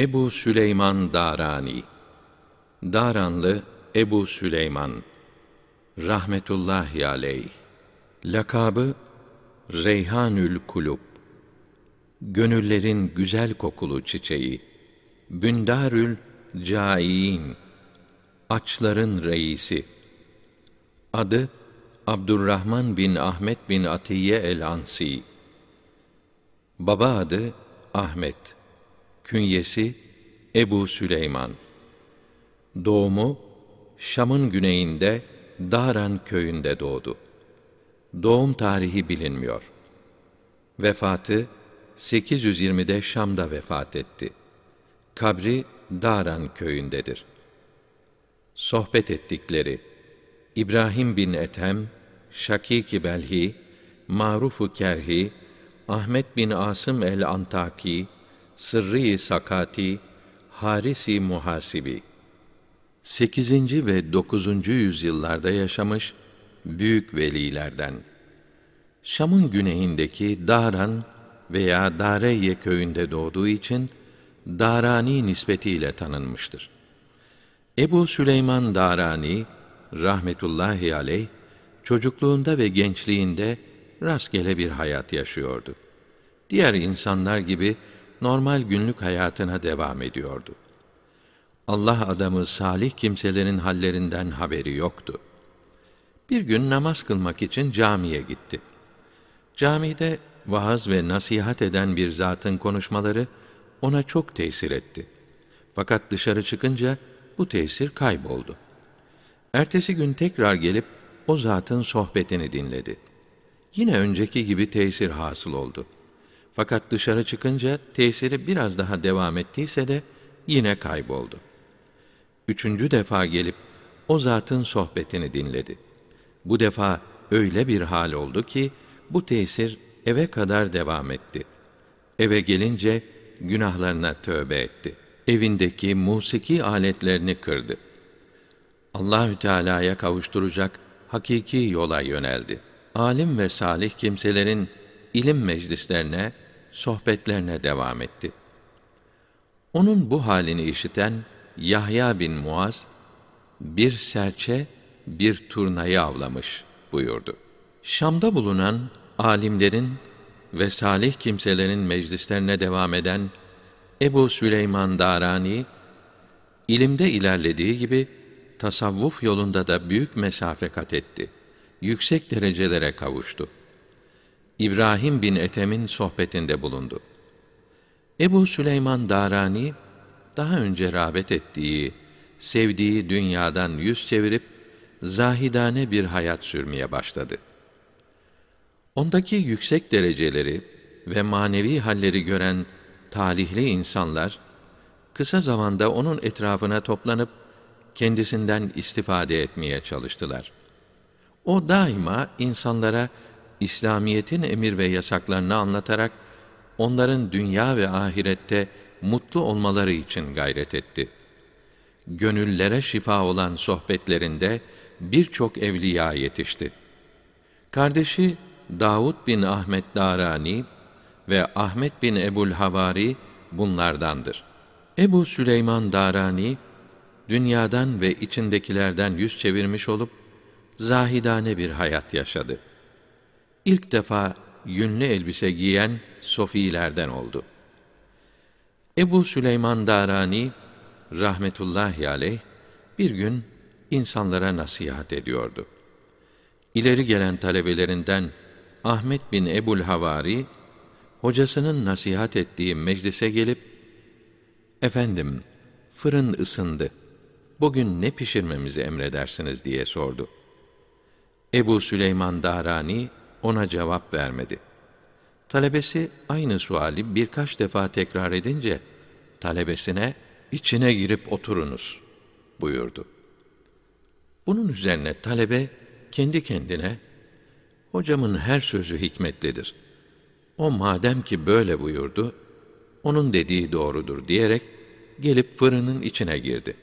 Ebu Süleyman Darani. Daranlı Ebu Süleyman. Rahmetullahi aleyh. Lakabı Reyhanül Kulub. Gönüllerin güzel kokulu çiçeği. Bündarül Caiin açların reisi. Adı Abdurrahman bin Ahmet bin Atiye el-Ansi. Baba adı Ahmet künyesi Ebu Süleyman doğumu Şam'ın güneyinde Daran köyünde doğdu. Doğum tarihi bilinmiyor. Vefatı 820'de Şam'da vefat etti. Kabri Daran köyündedir. Sohbet ettikleri İbrahim bin Ethem, Şakiki Belhi, Marufu Kerhi, Ahmet bin Asım el-Antaki, Sırrı Sakati, Harisi Muhasibi 8. ve 9. yüzyıllarda yaşamış büyük velilerden. Şam'ın güneyindeki Daran veya Dareye köyünde doğduğu için Darani nispetiyle tanınmıştır. Ebu Süleyman Darani rahmetullahi aleyh çocukluğunda ve gençliğinde rastgele bir hayat yaşıyordu. Diğer insanlar gibi normal günlük hayatına devam ediyordu. Allah adamı salih kimselerin hallerinden haberi yoktu. Bir gün namaz kılmak için camiye gitti. Camide vaaz ve nasihat eden bir zatın konuşmaları ona çok tesir etti. Fakat dışarı çıkınca bu tesir kayboldu. Ertesi gün tekrar gelip o zatın sohbetini dinledi. Yine önceki gibi tesir hasıl oldu. Fakat dışarı çıkınca tesiri biraz daha devam ettiyse de yine kayboldu. Üçüncü defa gelip o zatın sohbetini dinledi. Bu defa öyle bir hal oldu ki bu tesir eve kadar devam etti. Eve gelince günahlarına tövbe etti. Evindeki musiki aletlerini kırdı. Allahü Teala'ya kavuşturacak hakiki yola yöneldi. Alim ve salih kimselerin ilim meclislerine, sohbetlerine devam etti. Onun bu halini işiten Yahya bin Muaz bir serçe bir turnayı avlamış buyurdu. Şam'da bulunan alimlerin ve salih kimselerin meclislerine devam eden Ebu Süleyman Darani ilimde ilerlediği gibi tasavvuf yolunda da büyük mesafe kat etti. Yüksek derecelere kavuştu. İbrahim bin Ethem'in sohbetinde bulundu. Ebu Süleyman Darani daha önce rağbet ettiği, sevdiği dünyadan yüz çevirip zahidane bir hayat sürmeye başladı. Ondaki yüksek dereceleri ve manevi halleri gören talihli insanlar kısa zamanda onun etrafına toplanıp kendisinden istifade etmeye çalıştılar. O daima insanlara İslamiyetin emir ve yasaklarını anlatarak onların dünya ve ahirette mutlu olmaları için gayret etti. Gönüllere şifa olan sohbetlerinde birçok evliya yetişti. Kardeşi Davud bin Ahmet Darani ve Ahmet bin Ebul Havari bunlardandır. Ebu Süleyman Darani dünyadan ve içindekilerden yüz çevirmiş olup zahidane bir hayat yaşadı. İlk defa yünlü elbise giyen sofilerden oldu. Ebu Süleyman Darani rahmetullahi aleyh bir gün insanlara nasihat ediyordu. İleri gelen talebelerinden Ahmet bin Ebul Havari hocasının nasihat ettiği meclise gelip efendim fırın ısındı. Bugün ne pişirmemizi emredersiniz diye sordu. Ebu Süleyman Darani ona cevap vermedi. Talebesi aynı suali birkaç defa tekrar edince talebesine içine girip oturunuz buyurdu. Bunun üzerine talebe kendi kendine hocamın her sözü hikmetlidir. O madem ki böyle buyurdu, onun dediği doğrudur diyerek gelip fırının içine girdi.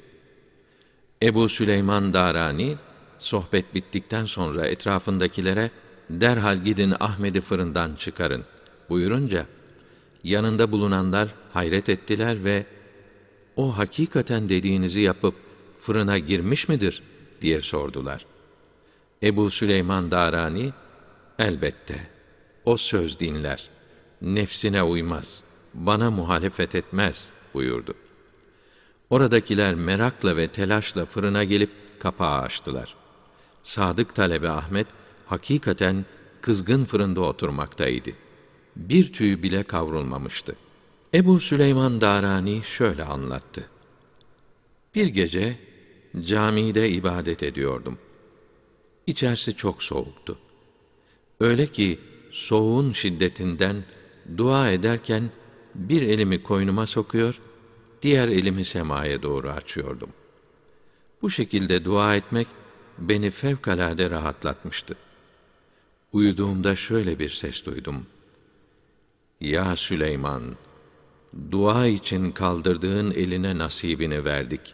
Ebu Süleyman Darani sohbet bittikten sonra etrafındakilere derhal gidin Ahmet'i fırından çıkarın buyurunca yanında bulunanlar hayret ettiler ve o hakikaten dediğinizi yapıp fırına girmiş midir diye sordular. Ebu Süleyman Darani elbette o söz dinler. Nefsine uymaz. Bana muhalefet etmez buyurdu. Oradakiler merakla ve telaşla fırına gelip kapağı açtılar. Sadık talebe Ahmet hakikaten kızgın fırında oturmaktaydı. Bir tüy bile kavrulmamıştı. Ebu Süleyman Darani şöyle anlattı. Bir gece camide ibadet ediyordum. İçerisi çok soğuktu. Öyle ki soğuğun şiddetinden dua ederken bir elimi koynuma sokuyor, diğer elimi semaya doğru açıyordum. Bu şekilde dua etmek beni fevkalade rahatlatmıştı. Uyuduğumda şöyle bir ses duydum. Ya Süleyman, dua için kaldırdığın eline nasibini verdik.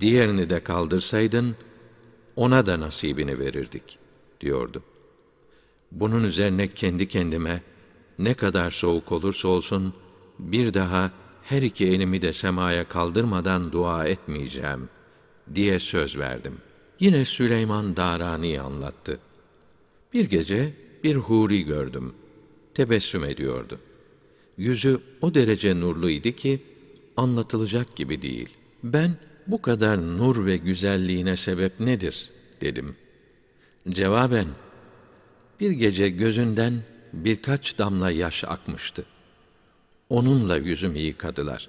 Diğerini de kaldırsaydın, ona da nasibini verirdik, diyordu. Bunun üzerine kendi kendime, ne kadar soğuk olursa olsun, bir daha her iki elimi de semaya kaldırmadan dua etmeyeceğim, diye söz verdim. Yine Süleyman Darani anlattı. Bir gece bir huri gördüm. Tebessüm ediyordu. Yüzü o derece nurluydu ki, anlatılacak gibi değil. Ben, bu kadar nur ve güzelliğine sebep nedir? dedim. Cevaben, bir gece gözünden birkaç damla yaş akmıştı. Onunla yüzümü yıkadılar.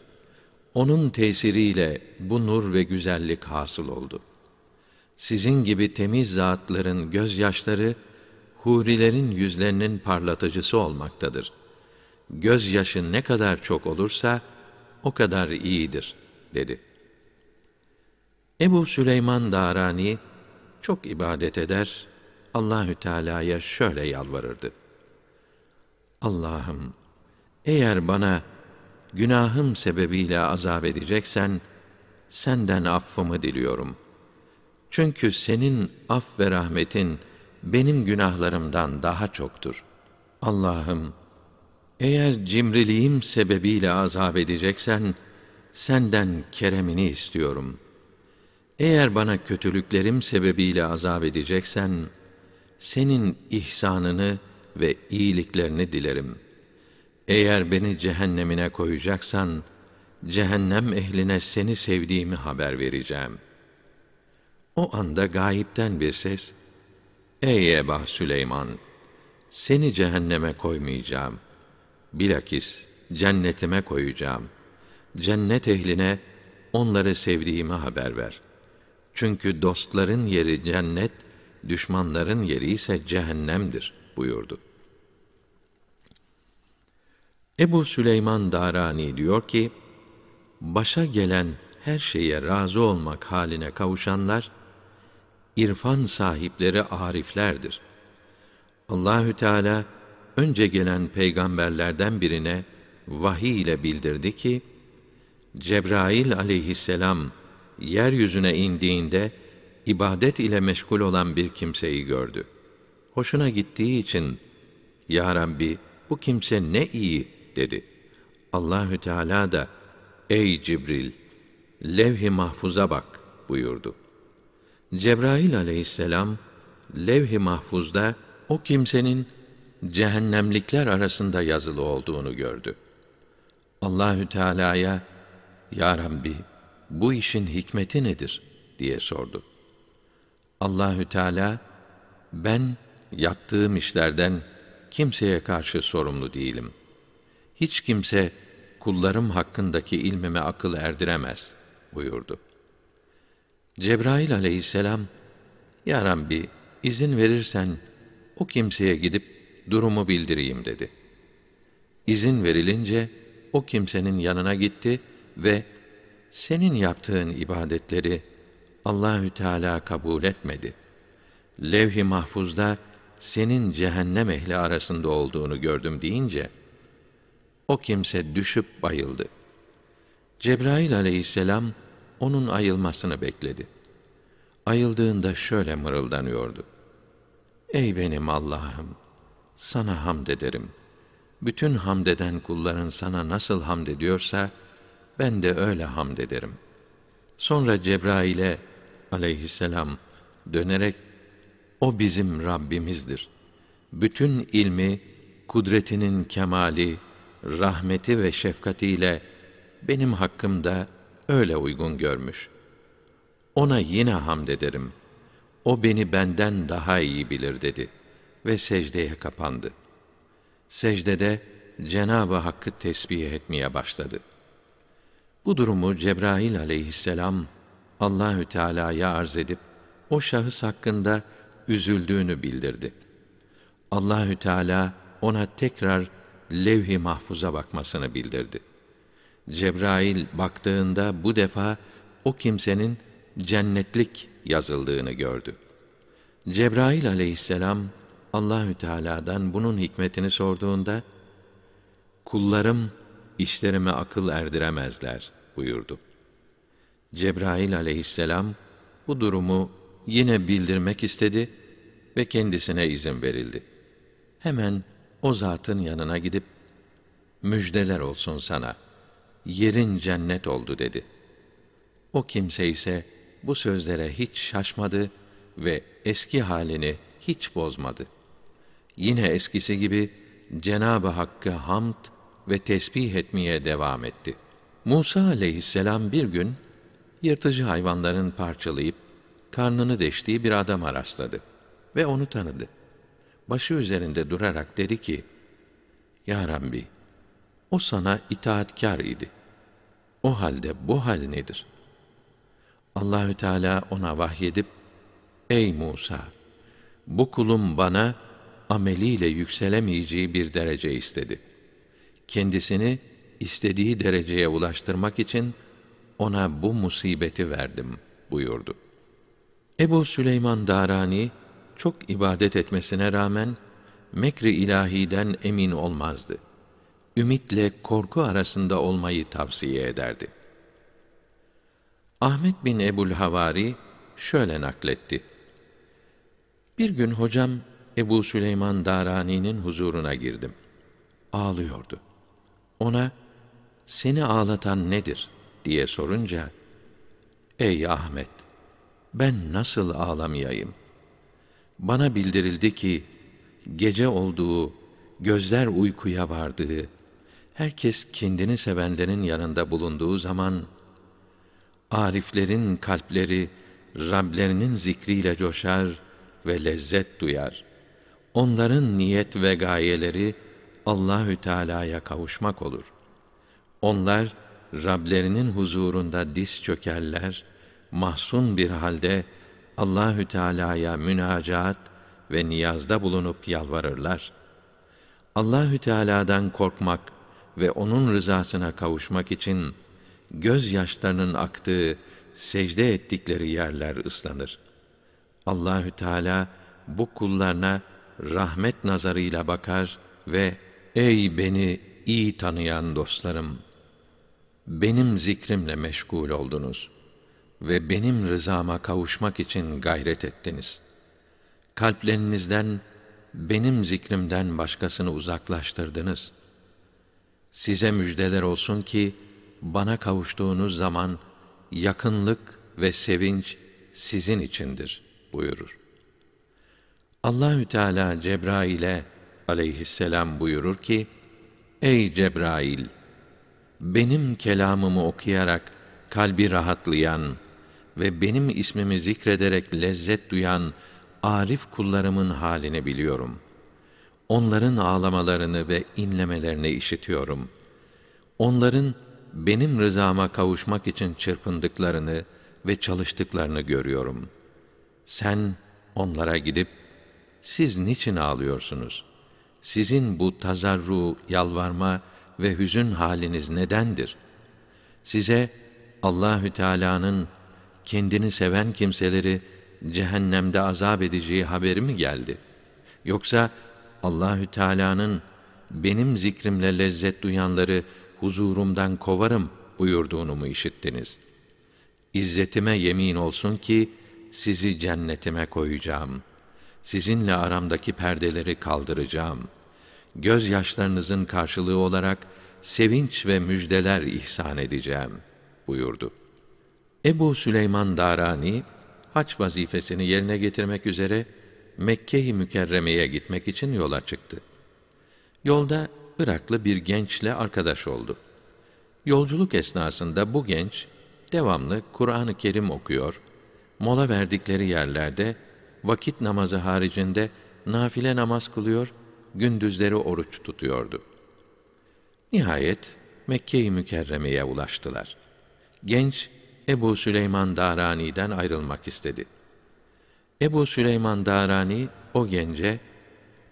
Onun tesiriyle bu nur ve güzellik hasıl oldu. Sizin gibi temiz zatların gözyaşları, hurilerin yüzlerinin parlatıcısı olmaktadır. Gözyaşı ne kadar çok olursa, o kadar iyidir, dedi. Ebu Süleyman Darani, çok ibadet eder, Allahü Teala'ya şöyle yalvarırdı. Allah'ım eğer bana günahım sebebiyle azap edeceksen senden affımı diliyorum. Çünkü senin af ve rahmetin benim günahlarımdan daha çoktur. Allah'ım eğer cimriliğim sebebiyle azap edeceksen senden keremini istiyorum. Eğer bana kötülüklerim sebebiyle azap edeceksen senin ihsanını ve iyiliklerini dilerim. Eğer beni cehennemine koyacaksan, cehennem ehline seni sevdiğimi haber vereceğim. O anda gayipten bir ses, Ey Eba Süleyman! Seni cehenneme koymayacağım. Bilakis cennetime koyacağım. Cennet ehline onları sevdiğimi haber ver. Çünkü dostların yeri cennet, düşmanların yeri ise cehennemdir buyurdu. Ebu Süleyman Darani diyor ki, başa gelen her şeye razı olmak haline kavuşanlar, irfan sahipleri ariflerdir. Allahü Teala önce gelen peygamberlerden birine vahiy ile bildirdi ki, Cebrail aleyhisselam yeryüzüne indiğinde ibadet ile meşgul olan bir kimseyi gördü. Hoşuna gittiği için Ya Rabbi bu kimse ne iyi dedi. Allahü Teala da ey Cibril levh-i mahfuza bak buyurdu. Cebrail aleyhisselam levh-i mahfuzda o kimsenin cehennemlikler arasında yazılı olduğunu gördü. Allahü Teala'ya Ya Rabbi bu işin hikmeti nedir diye sordu. Allahü Teala ben yaptığım işlerden kimseye karşı sorumlu değilim. Hiç kimse kullarım hakkındaki ilmime akıl erdiremez buyurdu. Cebrail aleyhisselam, Ya Rabbi izin verirsen o kimseye gidip durumu bildireyim dedi. İzin verilince o kimsenin yanına gitti ve senin yaptığın ibadetleri Allahü Teala kabul etmedi. Levh-i mahfuzda senin cehennem ehli arasında olduğunu gördüm deyince o kimse düşüp bayıldı. Cebrail aleyhisselam onun ayılmasını bekledi. Ayıldığında şöyle mırıldanıyordu. Ey benim Allah'ım! Sana hamd ederim. Bütün hamd eden kulların sana nasıl hamd ediyorsa, ben de öyle hamd ederim. Sonra Cebrail'e aleyhisselam dönerek o bizim Rabbimizdir. Bütün ilmi, kudretinin kemali, rahmeti ve şefkatiyle benim hakkımda öyle uygun görmüş. Ona yine hamd ederim. O beni benden daha iyi bilir dedi ve secdeye kapandı. Secdede Cenab-ı Hakk'ı tesbih etmeye başladı. Bu durumu Cebrail aleyhisselam Allahü Teala'ya arz edip o şahıs hakkında üzüldüğünü bildirdi. Allahü Teala ona tekrar levh-i mahfuza bakmasını bildirdi. Cebrail baktığında bu defa o kimsenin cennetlik yazıldığını gördü. Cebrail aleyhisselam Allahü Teala'dan bunun hikmetini sorduğunda kullarım işlerime akıl erdiremezler buyurdu. Cebrail aleyhisselam bu durumu yine bildirmek istedi ve kendisine izin verildi. Hemen o zatın yanına gidip müjdeler olsun sana. Yerin cennet oldu dedi. O kimse ise bu sözlere hiç şaşmadı ve eski halini hiç bozmadı. Yine eskisi gibi Cenab-ı Hakk'ı hamd ve tesbih etmeye devam etti. Musa aleyhisselam bir gün yırtıcı hayvanların parçalayıp karnını deştiği bir adama rastladı ve onu tanıdı. Başı üzerinde durarak dedi ki: Ya Rabbi, o sana itaatkar idi. O halde bu hal nedir? Allahü Teala ona vahyedip: Ey Musa, bu kulum bana ameliyle yükselemeyeceği bir derece istedi. Kendisini istediği dereceye ulaştırmak için ona bu musibeti verdim buyurdu. Ebu Süleyman Darani çok ibadet etmesine rağmen mekri ilahiden emin olmazdı. Ümitle korku arasında olmayı tavsiye ederdi. Ahmet bin Ebul Havari şöyle nakletti. Bir gün hocam Ebu Süleyman Darani'nin huzuruna girdim. Ağlıyordu. Ona, seni ağlatan nedir diye sorunca, Ey Ahmet, ben nasıl ağlamayayım? Bana bildirildi ki, gece olduğu, gözler uykuya vardığı, herkes kendini sevenlerin yanında bulunduğu zaman, ariflerin kalpleri Rablerinin zikriyle coşar ve lezzet duyar. Onların niyet ve gayeleri Allahü Teala'ya kavuşmak olur. Onlar Rablerinin huzurunda diz çökerler, mahzun bir halde Allahü Teala'ya münacaat ve niyazda bulunup yalvarırlar. Allahü Teala'dan korkmak ve onun rızasına kavuşmak için gözyaşlarının aktığı, secde ettikleri yerler ıslanır. Allahü Teala bu kullarına rahmet nazarıyla bakar ve ey beni iyi tanıyan dostlarım benim zikrimle meşgul oldunuz ve benim rızama kavuşmak için gayret ettiniz. Kalplerinizden benim zikrimden başkasını uzaklaştırdınız. Size müjdeler olsun ki bana kavuştuğunuz zaman yakınlık ve sevinç sizin içindir buyurur. Allahü Teala Cebrail'e aleyhisselam buyurur ki: Ey Cebrail, benim kelamımı okuyarak kalbi rahatlayan ve benim ismimi zikrederek lezzet duyan arif kullarımın halini biliyorum. Onların ağlamalarını ve inlemelerini işitiyorum. Onların benim rızama kavuşmak için çırpındıklarını ve çalıştıklarını görüyorum. Sen onlara gidip siz niçin ağlıyorsunuz? Sizin bu tazarru, yalvarma ve hüzün haliniz nedendir? Size Allahü Teala'nın kendini seven kimseleri cehennemde azap edeceği haberi mi geldi? Yoksa Allahü Teala'nın benim zikrimle lezzet duyanları huzurumdan kovarım buyurduğunu mu işittiniz? İzzetime yemin olsun ki sizi cennetime koyacağım. Sizinle aramdaki perdeleri kaldıracağım. Gözyaşlarınızın karşılığı olarak sevinç ve müjdeler ihsan edeceğim buyurdu. Ebu Süleyman Darani haç vazifesini yerine getirmek üzere Mekke-i Mükerreme'ye gitmek için yola çıktı. Yolda Iraklı bir gençle arkadaş oldu. Yolculuk esnasında bu genç devamlı Kur'an-ı Kerim okuyor, mola verdikleri yerlerde vakit namazı haricinde nafile namaz kılıyor, gündüzleri oruç tutuyordu. Nihayet Mekke-i Mükerreme'ye ulaştılar. Genç Ebu Süleyman Darani'den ayrılmak istedi. Ebu Süleyman Darani o gence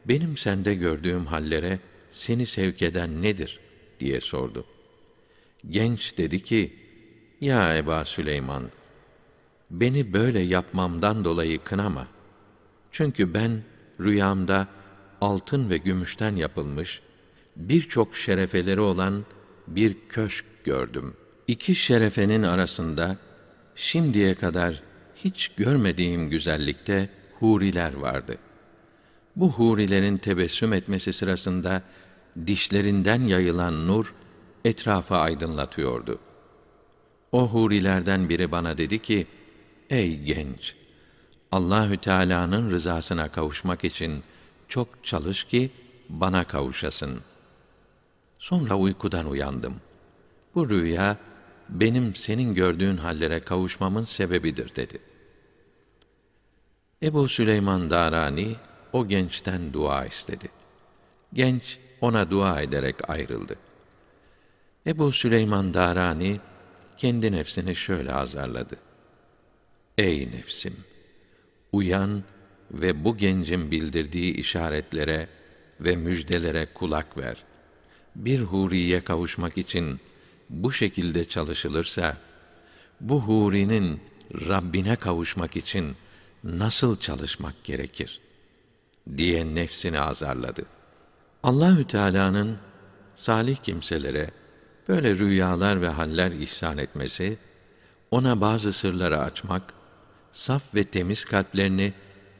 benim sende gördüğüm hallere seni sevk eden nedir diye sordu. Genç dedi ki: Ya Eba Süleyman, beni böyle yapmamdan dolayı kınama. Çünkü ben rüyamda altın ve gümüşten yapılmış birçok şerefeleri olan bir köşk gördüm. İki şerefenin arasında şimdiye kadar hiç görmediğim güzellikte huriler vardı. Bu hurilerin tebessüm etmesi sırasında dişlerinden yayılan nur etrafı aydınlatıyordu. O hurilerden biri bana dedi ki: Ey genç, Allahü Teala'nın rızasına kavuşmak için çok çalış ki bana kavuşasın. Sonra uykudan uyandım. Bu rüya benim senin gördüğün hallere kavuşmamın sebebidir dedi. Ebu Süleyman Darani o gençten dua istedi. Genç ona dua ederek ayrıldı. Ebu Süleyman Darani kendi nefsini şöyle azarladı. Ey nefsim! Uyan ve bu gencin bildirdiği işaretlere ve müjdelere kulak ver. Bir huriye kavuşmak için bu şekilde çalışılırsa, bu hurinin Rabbine kavuşmak için nasıl çalışmak gerekir? diye nefsini azarladı. Allahü Teala'nın salih kimselere böyle rüyalar ve haller ihsan etmesi, ona bazı sırları açmak, saf ve temiz kalplerini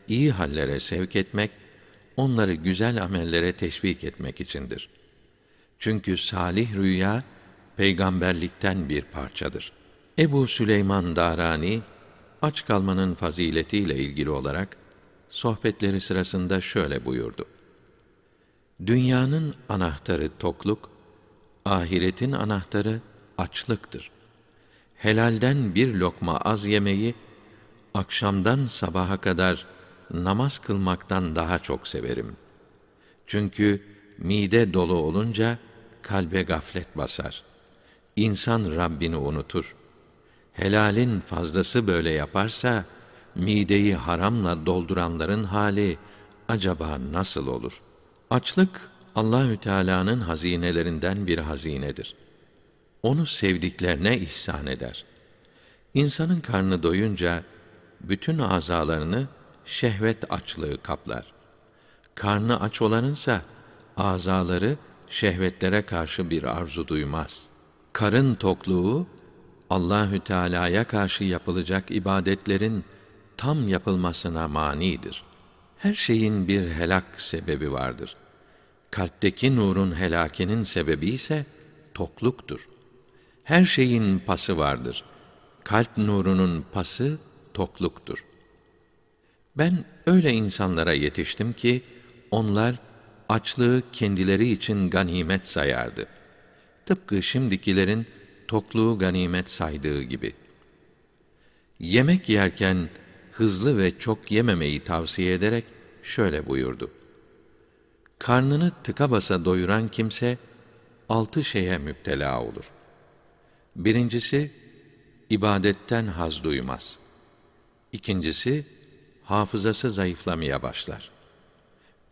iyi hallere sevk etmek, onları güzel amellere teşvik etmek içindir. Çünkü salih rüya peygamberlikten bir parçadır. Ebu Süleyman Darani aç kalmanın faziletiyle ilgili olarak sohbetleri sırasında şöyle buyurdu. Dünyanın anahtarı tokluk, ahiretin anahtarı açlıktır. Helalden bir lokma az yemeyi, akşamdan sabaha kadar namaz kılmaktan daha çok severim. Çünkü mide dolu olunca kalbe gaflet basar. İnsan Rabbini unutur. Helalin fazlası böyle yaparsa, mideyi haramla dolduranların hali acaba nasıl olur? Açlık Allahü Teala'nın hazinelerinden bir hazinedir. Onu sevdiklerine ihsan eder. İnsanın karnı doyunca bütün azalarını şehvet açlığı kaplar. Karnı aç olanınsa azaları şehvetlere karşı bir arzu duymaz. Karın tokluğu Allahü Teala'ya karşı yapılacak ibadetlerin tam yapılmasına manidir. Her şeyin bir helak sebebi vardır. Kalpteki nurun helakinin sebebi ise tokluktur. Her şeyin pası vardır. Kalp nurunun pası tokluktur. Ben öyle insanlara yetiştim ki onlar açlığı kendileri için ganimet sayardı. Tıpkı şimdikilerin tokluğu ganimet saydığı gibi. Yemek yerken hızlı ve çok yememeyi tavsiye ederek şöyle buyurdu. Karnını tıka basa doyuran kimse altı şeye müptela olur. Birincisi, ibadetten haz duymaz. İkincisi, hafızası zayıflamaya başlar.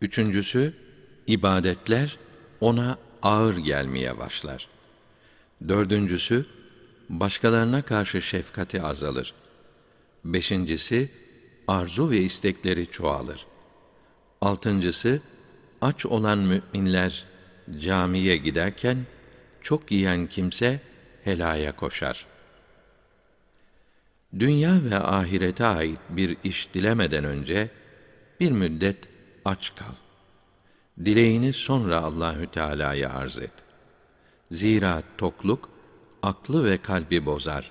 Üçüncüsü, ibadetler ona ağır gelmeye başlar. Dördüncüsü, başkalarına karşı şefkati azalır. Beşincisi, arzu ve istekleri çoğalır. Altıncısı, aç olan müminler camiye giderken, çok yiyen kimse helaya koşar. Dünya ve ahirete ait bir iş dilemeden önce, bir müddet aç kal. Dileğini sonra Allahü Teala'ya arz et. Zira tokluk aklı ve kalbi bozar.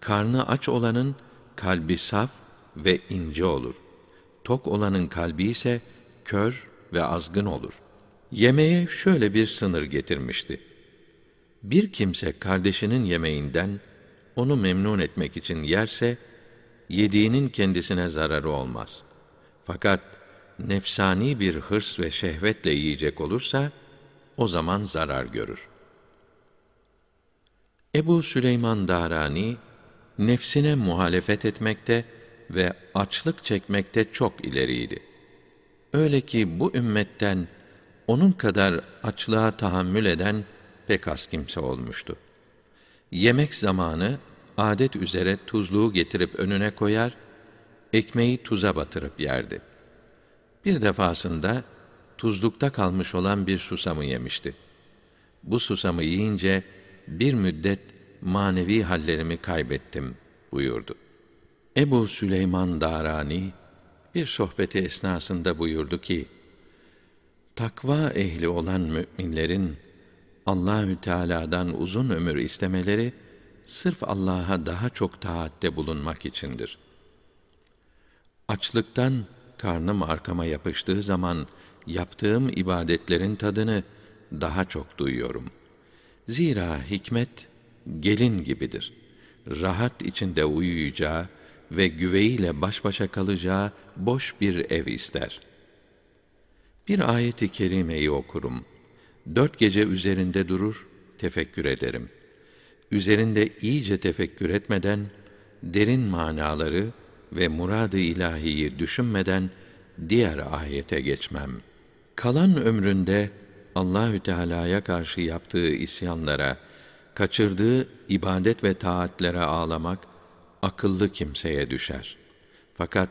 Karnı aç olanın kalbi saf ve ince olur. Tok olanın kalbi ise kör ve azgın olur. Yemeğe şöyle bir sınır getirmişti. Bir kimse kardeşinin yemeğinden onu memnun etmek için yerse, yediğinin kendisine zararı olmaz. Fakat nefsani bir hırs ve şehvetle yiyecek olursa, o zaman zarar görür. Ebu Süleyman Darani, nefsine muhalefet etmekte ve açlık çekmekte çok ileriydi. Öyle ki bu ümmetten onun kadar açlığa tahammül eden pek az kimse olmuştu. Yemek zamanı adet üzere tuzluğu getirip önüne koyar, ekmeği tuza batırıp yerdi. Bir defasında tuzlukta kalmış olan bir susamı yemişti. Bu susamı yiyince bir müddet manevi hallerimi kaybettim buyurdu. Ebu Süleyman Darani bir sohbeti esnasında buyurdu ki: Takva ehli olan müminlerin Allahü Teala'dan uzun ömür istemeleri sırf Allah'a daha çok taatte bulunmak içindir. Açlıktan karnım arkama yapıştığı zaman yaptığım ibadetlerin tadını daha çok duyuyorum. Zira hikmet gelin gibidir. Rahat içinde uyuyacağı ve güveyiyle baş başa kalacağı boş bir ev ister. Bir ayeti kerimeyi okurum. Dört gece üzerinde durur, tefekkür ederim. Üzerinde iyice tefekkür etmeden, derin manaları ve murad-ı ilahiyi düşünmeden diğer ayete geçmem. Kalan ömründe Allahü Teala'ya karşı yaptığı isyanlara, kaçırdığı ibadet ve taatlere ağlamak akıllı kimseye düşer. Fakat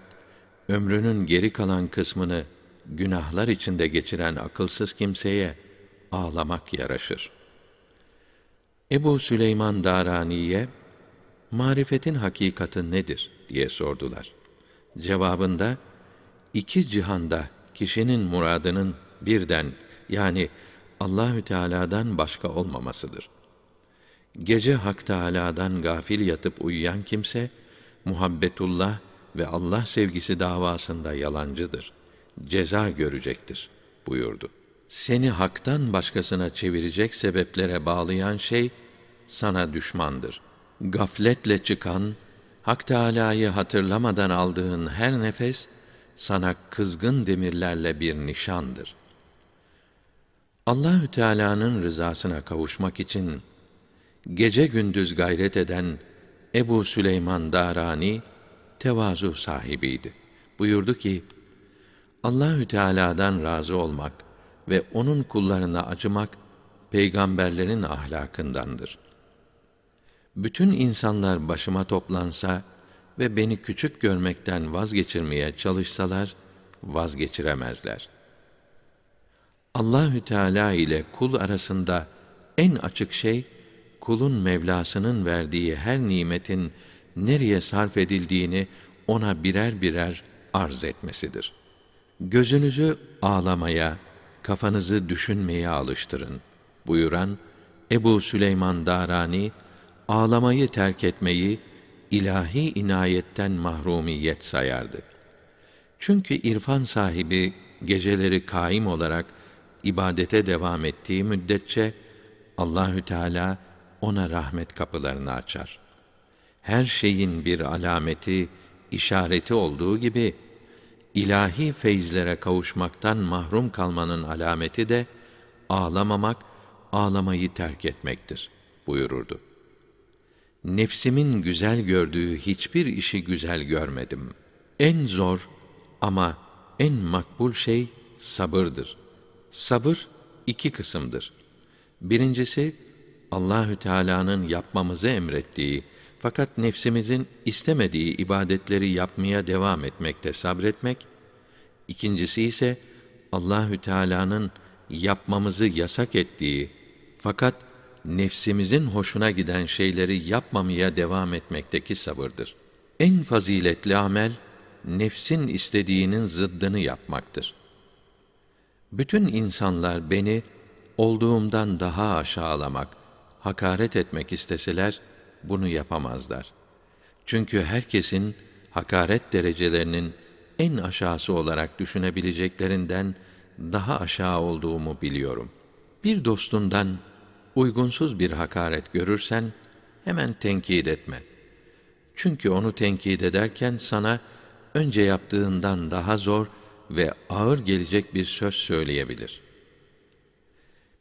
ömrünün geri kalan kısmını günahlar içinde geçiren akılsız kimseye ağlamak yaraşır. Ebu Süleyman Darani'ye marifetin hakikati nedir diye sordular. Cevabında iki cihanda kişinin muradının birden yani Allahü Teala'dan başka olmamasıdır. Gece Hak Teala'dan gafil yatıp uyuyan kimse muhabbetullah ve Allah sevgisi davasında yalancıdır. Ceza görecektir buyurdu. Seni haktan başkasına çevirecek sebeplere bağlayan şey sana düşmandır. Gafletle çıkan, Hak Teâlâ'yı hatırlamadan aldığın her nefes, sana kızgın demirlerle bir nişandır. Allahü Teala'nın rızasına kavuşmak için gece gündüz gayret eden Ebu Süleyman Darani tevazu sahibiydi. Buyurdu ki: Allahü Teala'dan razı olmak ve onun kullarına acımak peygamberlerin ahlakındandır. Bütün insanlar başıma toplansa ve beni küçük görmekten vazgeçirmeye çalışsalar vazgeçiremezler. Allahü Teala ile kul arasında en açık şey kulun Mevlasının verdiği her nimetin nereye sarf edildiğini ona birer birer arz etmesidir. Gözünüzü ağlamaya, kafanızı düşünmeye alıştırın buyuran Ebu Süleyman Darani ağlamayı terk etmeyi ilahi inayetten mahrumiyet sayardı. Çünkü irfan sahibi geceleri kaim olarak ibadete devam ettiği müddetçe Allahü Teala ona rahmet kapılarını açar. Her şeyin bir alameti, işareti olduğu gibi ilahi feyizlere kavuşmaktan mahrum kalmanın alameti de ağlamamak, ağlamayı terk etmektir buyururdu. Nefsimin güzel gördüğü hiçbir işi güzel görmedim. En zor ama en makbul şey sabırdır. Sabır iki kısımdır. Birincisi Allahü Teala'nın yapmamızı emrettiği fakat nefsimizin istemediği ibadetleri yapmaya devam etmekte sabretmek. İkincisi ise Allahü Teala'nın yapmamızı yasak ettiği fakat nefsimizin hoşuna giden şeyleri yapmamaya devam etmekteki sabırdır. En faziletli amel nefsin istediğinin zıddını yapmaktır. Bütün insanlar beni olduğumdan daha aşağılamak, hakaret etmek isteseler bunu yapamazlar. Çünkü herkesin hakaret derecelerinin en aşağısı olarak düşünebileceklerinden daha aşağı olduğumu biliyorum. Bir dostundan uygunsuz bir hakaret görürsen hemen tenkit etme. Çünkü onu tenkit ederken sana önce yaptığından daha zor ve ağır gelecek bir söz söyleyebilir.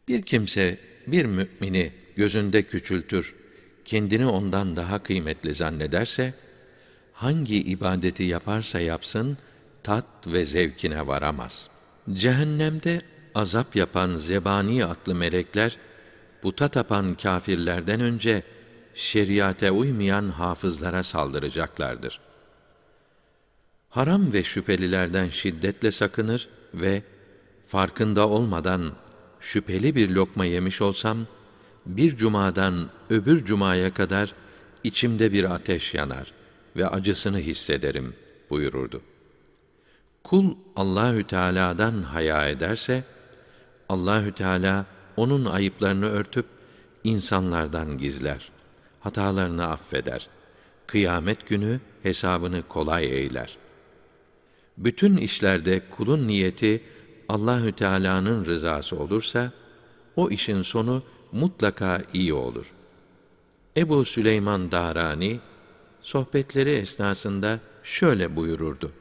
Bir kimse bir mümini gözünde küçültür, kendini ondan daha kıymetli zannederse, hangi ibadeti yaparsa yapsın, tat ve zevkine varamaz. Cehennemde azap yapan zebani adlı melekler, puta tapan kâfirlerden önce şeriate uymayan hafızlara saldıracaklardır. Haram ve şüphelilerden şiddetle sakınır ve farkında olmadan şüpheli bir lokma yemiş olsam, bir cumadan öbür cumaya kadar içimde bir ateş yanar ve acısını hissederim buyururdu. Kul Allahü Teala'dan haya ederse Allahü Teala onun ayıplarını örtüp insanlardan gizler. Hatalarını affeder. Kıyamet günü hesabını kolay eyler. Bütün işlerde kulun niyeti Allahü Teala'nın rızası olursa o işin sonu mutlaka iyi olur. Ebu Süleyman Darani sohbetleri esnasında şöyle buyururdu.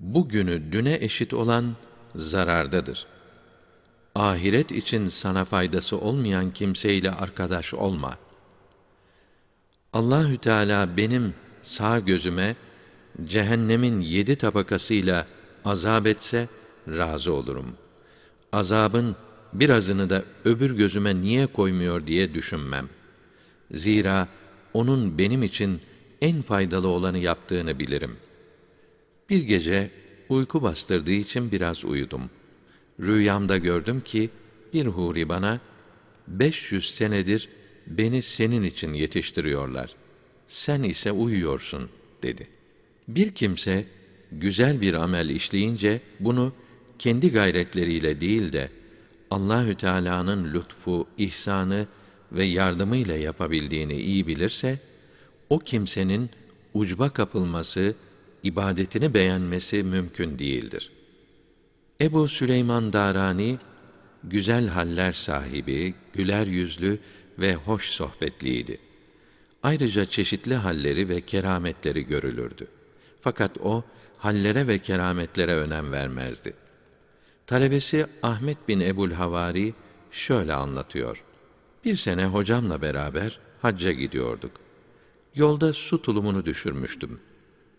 Bugünü düne eşit olan zarardadır. Ahiret için sana faydası olmayan kimseyle arkadaş olma. Allahü Teala benim sağ gözüme cehennemin yedi tabakasıyla azap etse razı olurum. Azabın birazını da öbür gözüme niye koymuyor diye düşünmem. Zira onun benim için en faydalı olanı yaptığını bilirim. Bir gece uyku bastırdığı için biraz uyudum. Rüyamda gördüm ki bir huri bana 500 senedir beni senin için yetiştiriyorlar. Sen ise uyuyorsun dedi. Bir kimse güzel bir amel işleyince bunu kendi gayretleriyle değil de Allahü Teala'nın lütfu, ihsanı ve yardımıyla yapabildiğini iyi bilirse, o kimsenin ucba kapılması, ibadetini beğenmesi mümkün değildir. Ebu Süleyman Darani, güzel haller sahibi, güler yüzlü ve hoş sohbetliydi. Ayrıca çeşitli halleri ve kerametleri görülürdü. Fakat o, hallere ve kerametlere önem vermezdi. Talebesi Ahmet bin Ebul Havari şöyle anlatıyor. Bir sene hocamla beraber hacca gidiyorduk. Yolda su tulumunu düşürmüştüm.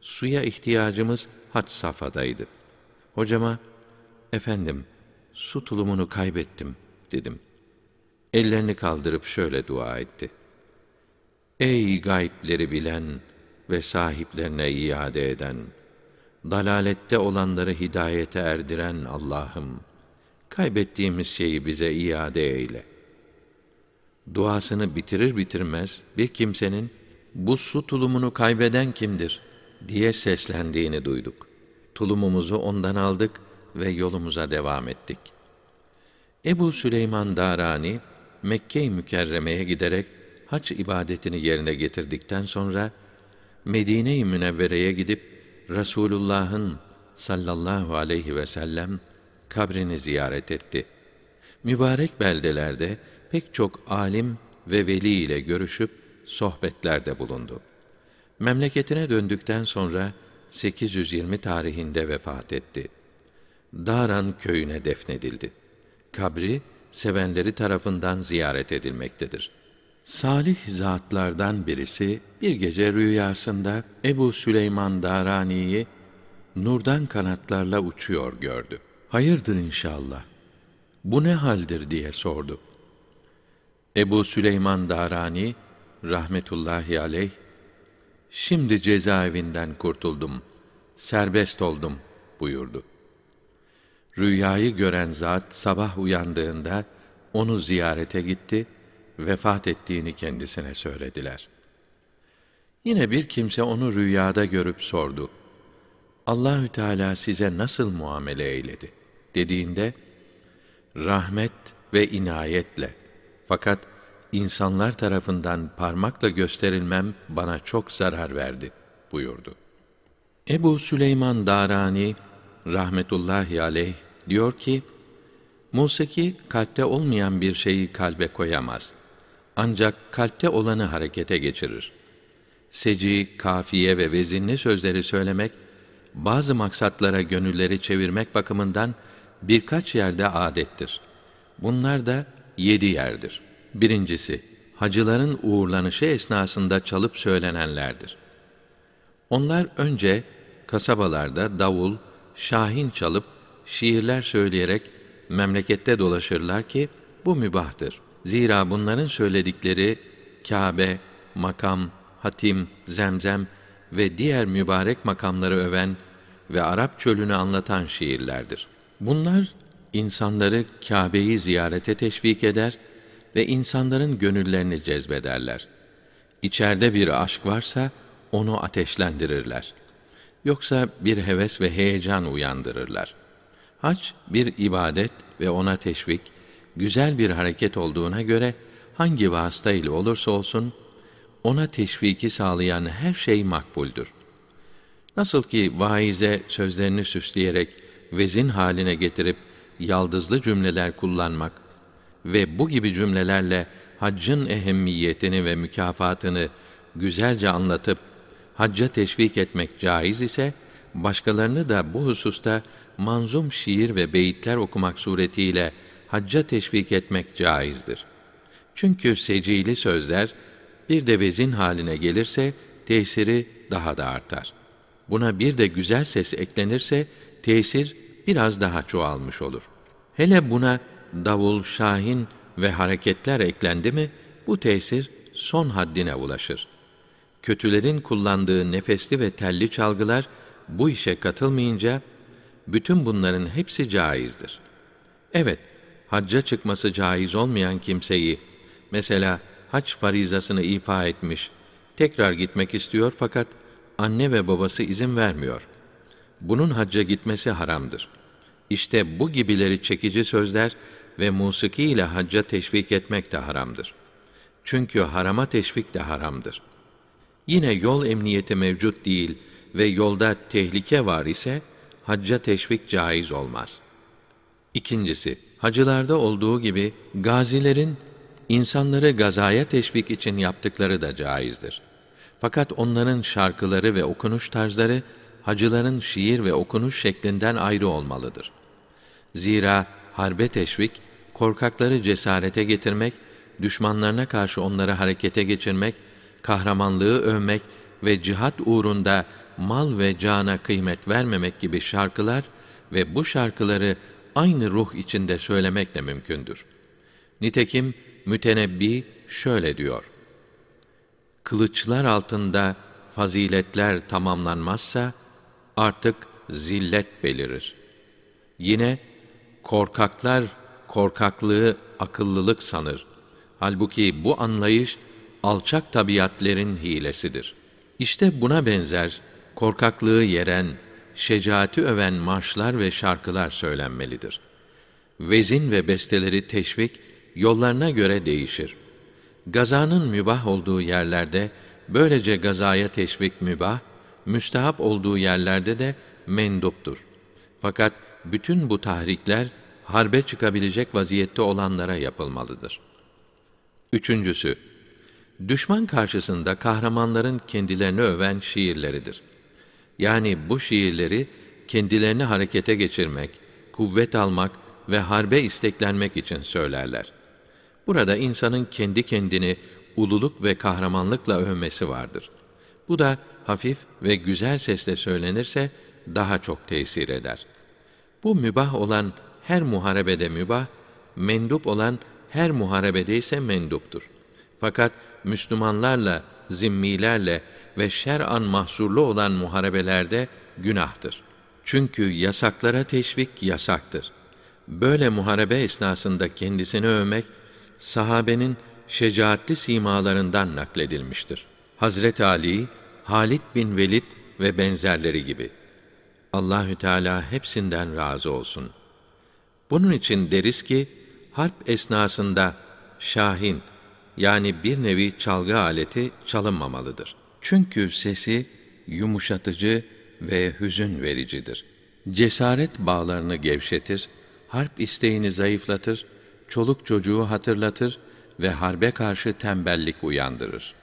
Suya ihtiyacımız had safhadaydı. Hocama, efendim, su tulumunu kaybettim, dedim. Ellerini kaldırıp şöyle dua etti. Ey gayipleri bilen ve sahiplerine iade eden, dalalette olanları hidayete erdiren Allah'ım, kaybettiğimiz şeyi bize iade eyle. Duasını bitirir bitirmez bir kimsenin bu su tulumunu kaybeden kimdir diye seslendiğini duyduk. Tulumumuzu ondan aldık ve yolumuza devam ettik. Ebu Süleyman Darani Mekke-i Mükerreme'ye giderek hac ibadetini yerine getirdikten sonra Medine-i Münevvere'ye gidip Resulullah'ın sallallahu aleyhi ve sellem kabrini ziyaret etti. Mübarek beldelerde pek çok alim ve veli ile görüşüp sohbetlerde bulundu. Memleketine döndükten sonra 820 tarihinde vefat etti. Daran köyüne defnedildi. Kabri sevenleri tarafından ziyaret edilmektedir. Salih zatlardan birisi bir gece rüyasında Ebu Süleyman Darani'yi nurdan kanatlarla uçuyor gördü. Hayırdır inşallah. Bu ne haldir diye sordu. Ebu Süleyman Darani rahmetullahi aleyh şimdi cezaevinden kurtuldum, serbest oldum buyurdu. Rüyayı gören zat sabah uyandığında onu ziyarete gitti vefat ettiğini kendisine söylediler. Yine bir kimse onu rüyada görüp sordu. Allahü Teala size nasıl muamele eyledi? dediğinde rahmet ve inayetle. Fakat insanlar tarafından parmakla gösterilmem bana çok zarar verdi buyurdu. Ebu Süleyman Darani rahmetullahi aleyh diyor ki, Musiki kalpte olmayan bir şeyi kalbe koyamaz. Ancak kalpte olanı harekete geçirir. Seci, kafiye ve vezinli sözleri söylemek, bazı maksatlara gönülleri çevirmek bakımından birkaç yerde adettir. Bunlar da yedi yerdir. Birincisi, hacıların uğurlanışı esnasında çalıp söylenenlerdir. Onlar önce kasabalarda davul, şahin çalıp şiirler söyleyerek memlekette dolaşırlar ki bu mübahtır. Zira bunların söyledikleri Kâbe, makam, hatim, zemzem ve diğer mübarek makamları öven ve Arap çölünü anlatan şiirlerdir. Bunlar insanları Kâbe'yi ziyarete teşvik eder ve insanların gönüllerini cezbederler. İçeride bir aşk varsa onu ateşlendirirler. Yoksa bir heves ve heyecan uyandırırlar. Hac bir ibadet ve ona teşvik, güzel bir hareket olduğuna göre hangi vasıta ile olursa olsun ona teşviki sağlayan her şey makbuldür. Nasıl ki vaize sözlerini süsleyerek vezin haline getirip yaldızlı cümleler kullanmak ve bu gibi cümlelerle haccın ehemmiyetini ve mükafatını güzelce anlatıp hacca teşvik etmek caiz ise başkalarını da bu hususta manzum şiir ve beyitler okumak suretiyle hacca teşvik etmek caizdir. Çünkü secili sözler bir de vezin haline gelirse tesiri daha da artar. Buna bir de güzel ses eklenirse tesir biraz daha çoğalmış olur. Hele buna davul, şahin ve hareketler eklendi mi bu tesir son haddine ulaşır. Kötülerin kullandığı nefesli ve telli çalgılar bu işe katılmayınca bütün bunların hepsi caizdir. Evet, hacca çıkması caiz olmayan kimseyi mesela hac farizasını ifa etmiş, tekrar gitmek istiyor fakat anne ve babası izin vermiyor. Bunun hacca gitmesi haramdır. İşte bu gibileri çekici sözler ve musiki ile hacca teşvik etmek de haramdır. Çünkü harama teşvik de haramdır. Yine yol emniyeti mevcut değil ve yolda tehlike var ise hacca teşvik caiz olmaz. İkincisi, hacılarda olduğu gibi gazilerin insanları gazaya teşvik için yaptıkları da caizdir. Fakat onların şarkıları ve okunuş tarzları hacıların şiir ve okunuş şeklinden ayrı olmalıdır. Zira harbe teşvik, korkakları cesarete getirmek, düşmanlarına karşı onları harekete geçirmek, kahramanlığı övmek ve cihat uğrunda mal ve cana kıymet vermemek gibi şarkılar ve bu şarkıları aynı ruh içinde söylemek de mümkündür. Nitekim Mütenebbi şöyle diyor. Kılıçlar altında faziletler tamamlanmazsa artık zillet belirir. Yine korkaklar korkaklığı akıllılık sanır. Halbuki bu anlayış alçak tabiatlerin hilesidir. İşte buna benzer korkaklığı yeren, şecaati öven marşlar ve şarkılar söylenmelidir. Vezin ve besteleri teşvik yollarına göre değişir. Gazanın mübah olduğu yerlerde böylece gazaya teşvik mübah, müstehap olduğu yerlerde de menduptur. Fakat bütün bu tahrikler harbe çıkabilecek vaziyette olanlara yapılmalıdır. Üçüncüsü, düşman karşısında kahramanların kendilerini öven şiirleridir. Yani bu şiirleri kendilerini harekete geçirmek, kuvvet almak ve harbe isteklenmek için söylerler. Burada insanın kendi kendini ululuk ve kahramanlıkla övmesi vardır. Bu da hafif ve güzel sesle söylenirse daha çok tesir eder. Bu mübah olan her muharebede mübah, mendup olan her muharebede ise menduptur. Fakat Müslümanlarla, zimmilerle ve şer'an mahsurlu olan muharebelerde günahtır. Çünkü yasaklara teşvik yasaktır. Böyle muharebe esnasında kendisini övmek, sahabenin şecaatli simalarından nakledilmiştir. Hazret Ali, Halid bin Velid ve benzerleri gibi. Allahü Teala hepsinden razı olsun. Bunun için deriz ki harp esnasında şahin yani bir nevi çalgı aleti çalınmamalıdır. Çünkü sesi yumuşatıcı ve hüzün vericidir. Cesaret bağlarını gevşetir, harp isteğini zayıflatır, çoluk çocuğu hatırlatır ve harbe karşı tembellik uyandırır.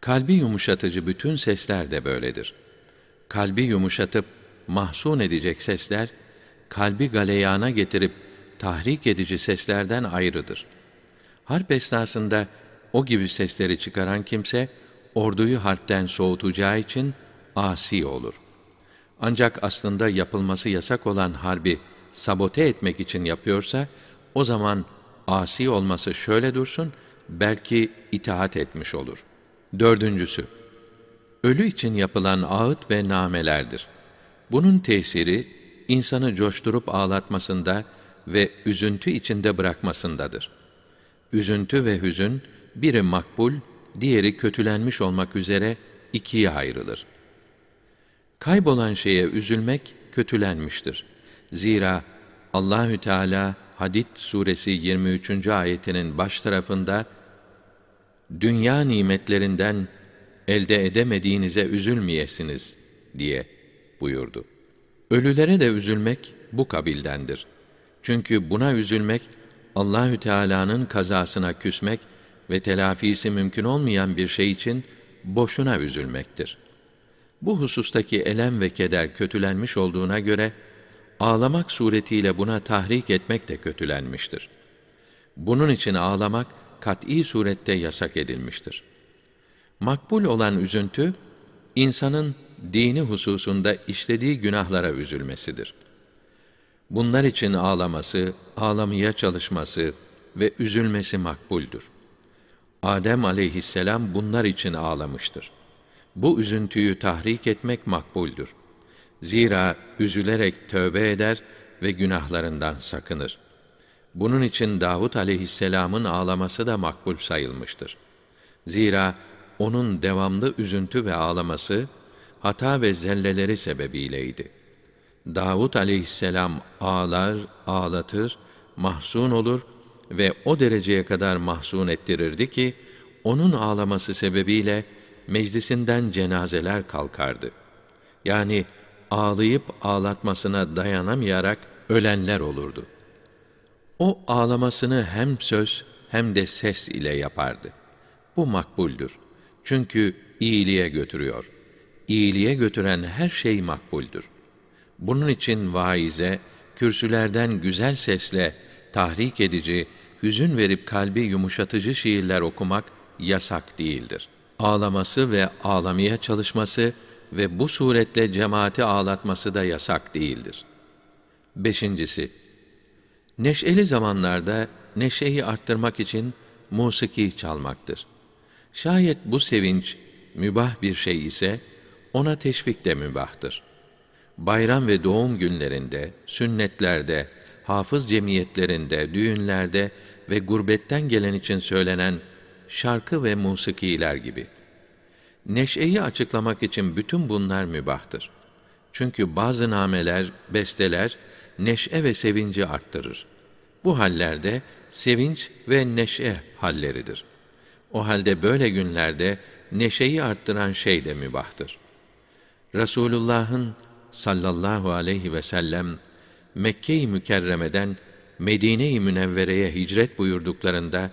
Kalbi yumuşatıcı bütün sesler de böyledir. Kalbi yumuşatıp mahzun edecek sesler, kalbi galeyana getirip tahrik edici seslerden ayrıdır. Harp esnasında o gibi sesleri çıkaran kimse, orduyu harpten soğutacağı için asi olur. Ancak aslında yapılması yasak olan harbi sabote etmek için yapıyorsa, o zaman asi olması şöyle dursun, belki itaat etmiş olur. Dördüncüsü, ölü için yapılan ağıt ve namelerdir. Bunun tesiri, insanı coşturup ağlatmasında ve üzüntü içinde bırakmasındadır. Üzüntü ve hüzün, biri makbul, diğeri kötülenmiş olmak üzere ikiye ayrılır. Kaybolan şeye üzülmek kötülenmiştir. Zira Allahü Teala Hadid suresi 23. ayetinin baş tarafında dünya nimetlerinden elde edemediğinize üzülmeyesiniz diye buyurdu. Ölülere de üzülmek bu kabildendir. Çünkü buna üzülmek Allahü Teala'nın kazasına küsmek ve telafisi mümkün olmayan bir şey için boşuna üzülmektir. Bu husustaki elem ve keder kötülenmiş olduğuna göre ağlamak suretiyle buna tahrik etmek de kötülenmiştir. Bunun için ağlamak kat'î surette yasak edilmiştir. Makbul olan üzüntü insanın dini hususunda işlediği günahlara üzülmesidir. Bunlar için ağlaması, ağlamaya çalışması ve üzülmesi makbuldür. Adem aleyhisselam bunlar için ağlamıştır. Bu üzüntüyü tahrik etmek makbuldür. Zira üzülerek tövbe eder ve günahlarından sakınır. Bunun için Davud aleyhisselamın ağlaması da makbul sayılmıştır. Zira onun devamlı üzüntü ve ağlaması hata ve zelleleri sebebiyleydi. Davud aleyhisselam ağlar, ağlatır, mahzun olur ve o dereceye kadar mahzun ettirirdi ki onun ağlaması sebebiyle meclisinden cenazeler kalkardı. Yani ağlayıp ağlatmasına dayanamayarak ölenler olurdu. O ağlamasını hem söz hem de ses ile yapardı. Bu makbuldür. Çünkü iyiliğe götürüyor. İyiliğe götüren her şey makbuldür. Bunun için vaize, kürsülerden güzel sesle tahrik edici, hüzün verip kalbi yumuşatıcı şiirler okumak yasak değildir. Ağlaması ve ağlamaya çalışması ve bu suretle cemaati ağlatması da yasak değildir. Beşincisi, neşeli zamanlarda neşeyi arttırmak için musiki çalmaktır. Şayet bu sevinç mübah bir şey ise ona teşvik de mübahtır. Bayram ve doğum günlerinde, sünnetlerde, hafız cemiyetlerinde, düğünlerde ve gurbetten gelen için söylenen şarkı ve musikiler gibi. Neşeyi açıklamak için bütün bunlar mübahtır. Çünkü bazı nameler, besteler neşe ve sevinci arttırır. Bu hallerde sevinç ve neşe halleridir. O halde böyle günlerde neşeyi arttıran şey de mübahtır. Resulullah'ın sallallahu aleyhi ve sellem Mekke-i Mükerreme'den Medine-i Münevvere'ye hicret buyurduklarında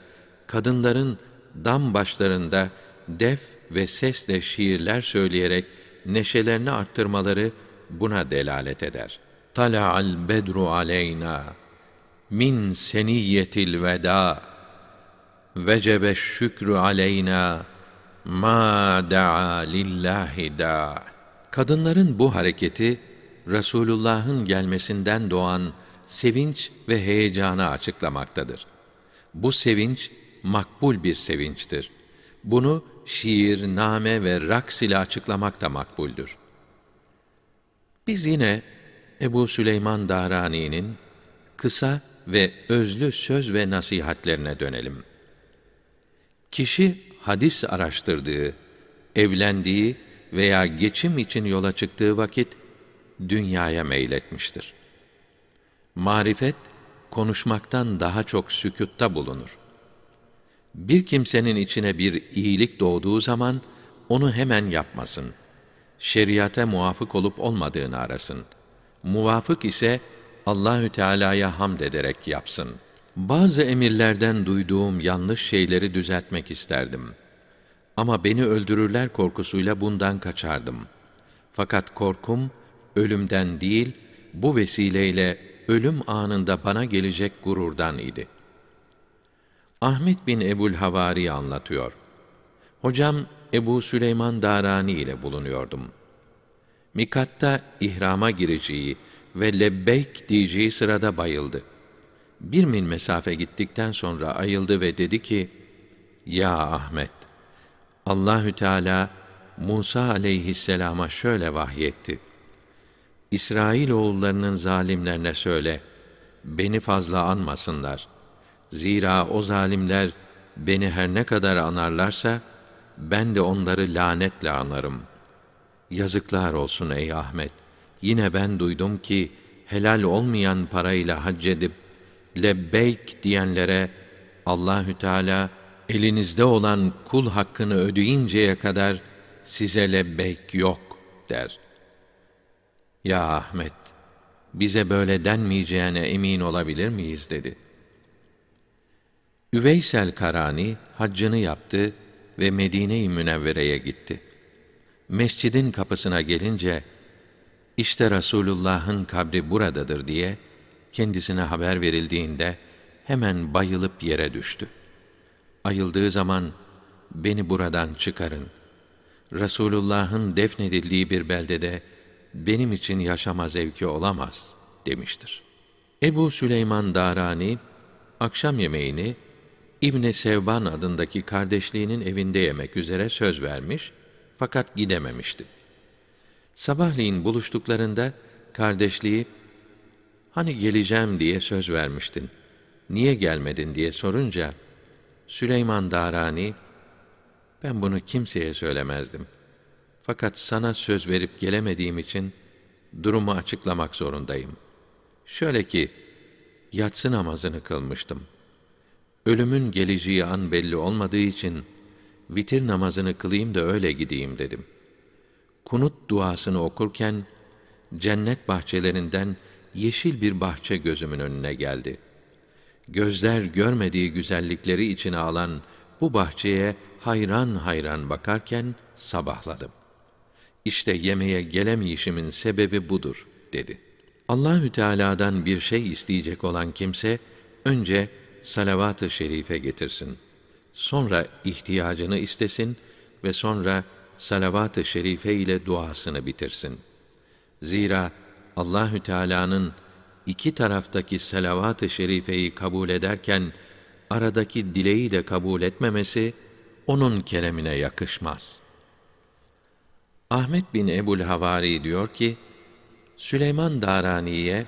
kadınların dam başlarında def ve sesle şiirler söyleyerek neşelerini arttırmaları buna delalet eder. Tala'al bedru aleyna min seniyyetil veda vecebe şükrü aleyna ma da'a lillahi da. Kadınların bu hareketi Resulullah'ın gelmesinden doğan sevinç ve heyecanı açıklamaktadır. Bu sevinç makbul bir sevinçtir. Bunu şiir, name ve raks ile açıklamak da makbuldür. Biz yine Ebu Süleyman Darani'nin kısa ve özlü söz ve nasihatlerine dönelim. Kişi hadis araştırdığı, evlendiği veya geçim için yola çıktığı vakit dünyaya meyletmiştir. Marifet konuşmaktan daha çok sükûtta bulunur. Bir kimsenin içine bir iyilik doğduğu zaman onu hemen yapmasın. Şeriate muvafık olup olmadığını arasın. Muvafık ise Allahü Teala'ya hamd ederek yapsın. Bazı emirlerden duyduğum yanlış şeyleri düzeltmek isterdim. Ama beni öldürürler korkusuyla bundan kaçardım. Fakat korkum ölümden değil, bu vesileyle ölüm anında bana gelecek gururdan idi. Ahmet bin Ebul Havari anlatıyor. Hocam Ebu Süleyman Darani ile bulunuyordum. Mikatta ihrama gireceği ve lebbeyk diyeceği sırada bayıldı. Bir mil mesafe gittikten sonra ayıldı ve dedi ki: Ya Ahmet, Allahü Teala Musa aleyhisselama şöyle vahyetti. İsrail oğullarının zalimlerine söyle, beni fazla anmasınlar. Zira o zalimler beni her ne kadar anarlarsa, ben de onları lanetle anarım. Yazıklar olsun ey Ahmet. Yine ben duydum ki, helal olmayan parayla hac edip, lebbeyk diyenlere, Allahü Teala, elinizde olan kul hakkını ödeyinceye kadar, size lebbeyk yok der.'' Ya Ahmet, bize böyle denmeyeceğine emin olabilir miyiz dedi. Üveysel Karani haccını yaptı ve Medine-i Münevvere'ye gitti. Mescidin kapısına gelince işte Rasulullah'ın kabri buradadır diye kendisine haber verildiğinde hemen bayılıp yere düştü. Ayıldığı zaman beni buradan çıkarın. Rasulullah'ın defnedildiği bir beldede benim için yaşama zevki olamaz demiştir. Ebu Süleyman Darani akşam yemeğini İbn Sevban adındaki kardeşliğinin evinde yemek üzere söz vermiş fakat gidememişti. Sabahleyin buluştuklarında kardeşliği hani geleceğim diye söz vermiştin. Niye gelmedin diye sorunca Süleyman Darani ben bunu kimseye söylemezdim.'' Fakat sana söz verip gelemediğim için durumu açıklamak zorundayım. Şöyle ki yatsı namazını kılmıştım. Ölümün geleceği an belli olmadığı için vitir namazını kılayım da öyle gideyim dedim. Kunut duasını okurken cennet bahçelerinden yeşil bir bahçe gözümün önüne geldi. Gözler görmediği güzellikleri içine alan bu bahçeye hayran hayran bakarken sabahladım. İşte yemeğe gelemeyişimin sebebi budur dedi. Allahü Teala'dan bir şey isteyecek olan kimse önce salavat-ı şerife getirsin. Sonra ihtiyacını istesin ve sonra salavat-ı şerife ile duasını bitirsin. Zira Allahü Teala'nın iki taraftaki salavat-ı şerifeyi kabul ederken aradaki dileği de kabul etmemesi onun keremine yakışmaz.'' Ahmet bin Ebul Havari diyor ki, Süleyman Darani'ye,